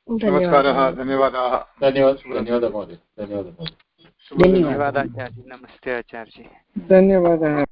नमस्कारः धन्यवादः। धन्यवादाः धन्यवादः धन्यवादः महोदय धन्यवादः महोदय। धन्यवादः धन्यवादाः। आचार्य नमस्ते आचार्य। धन्यवादः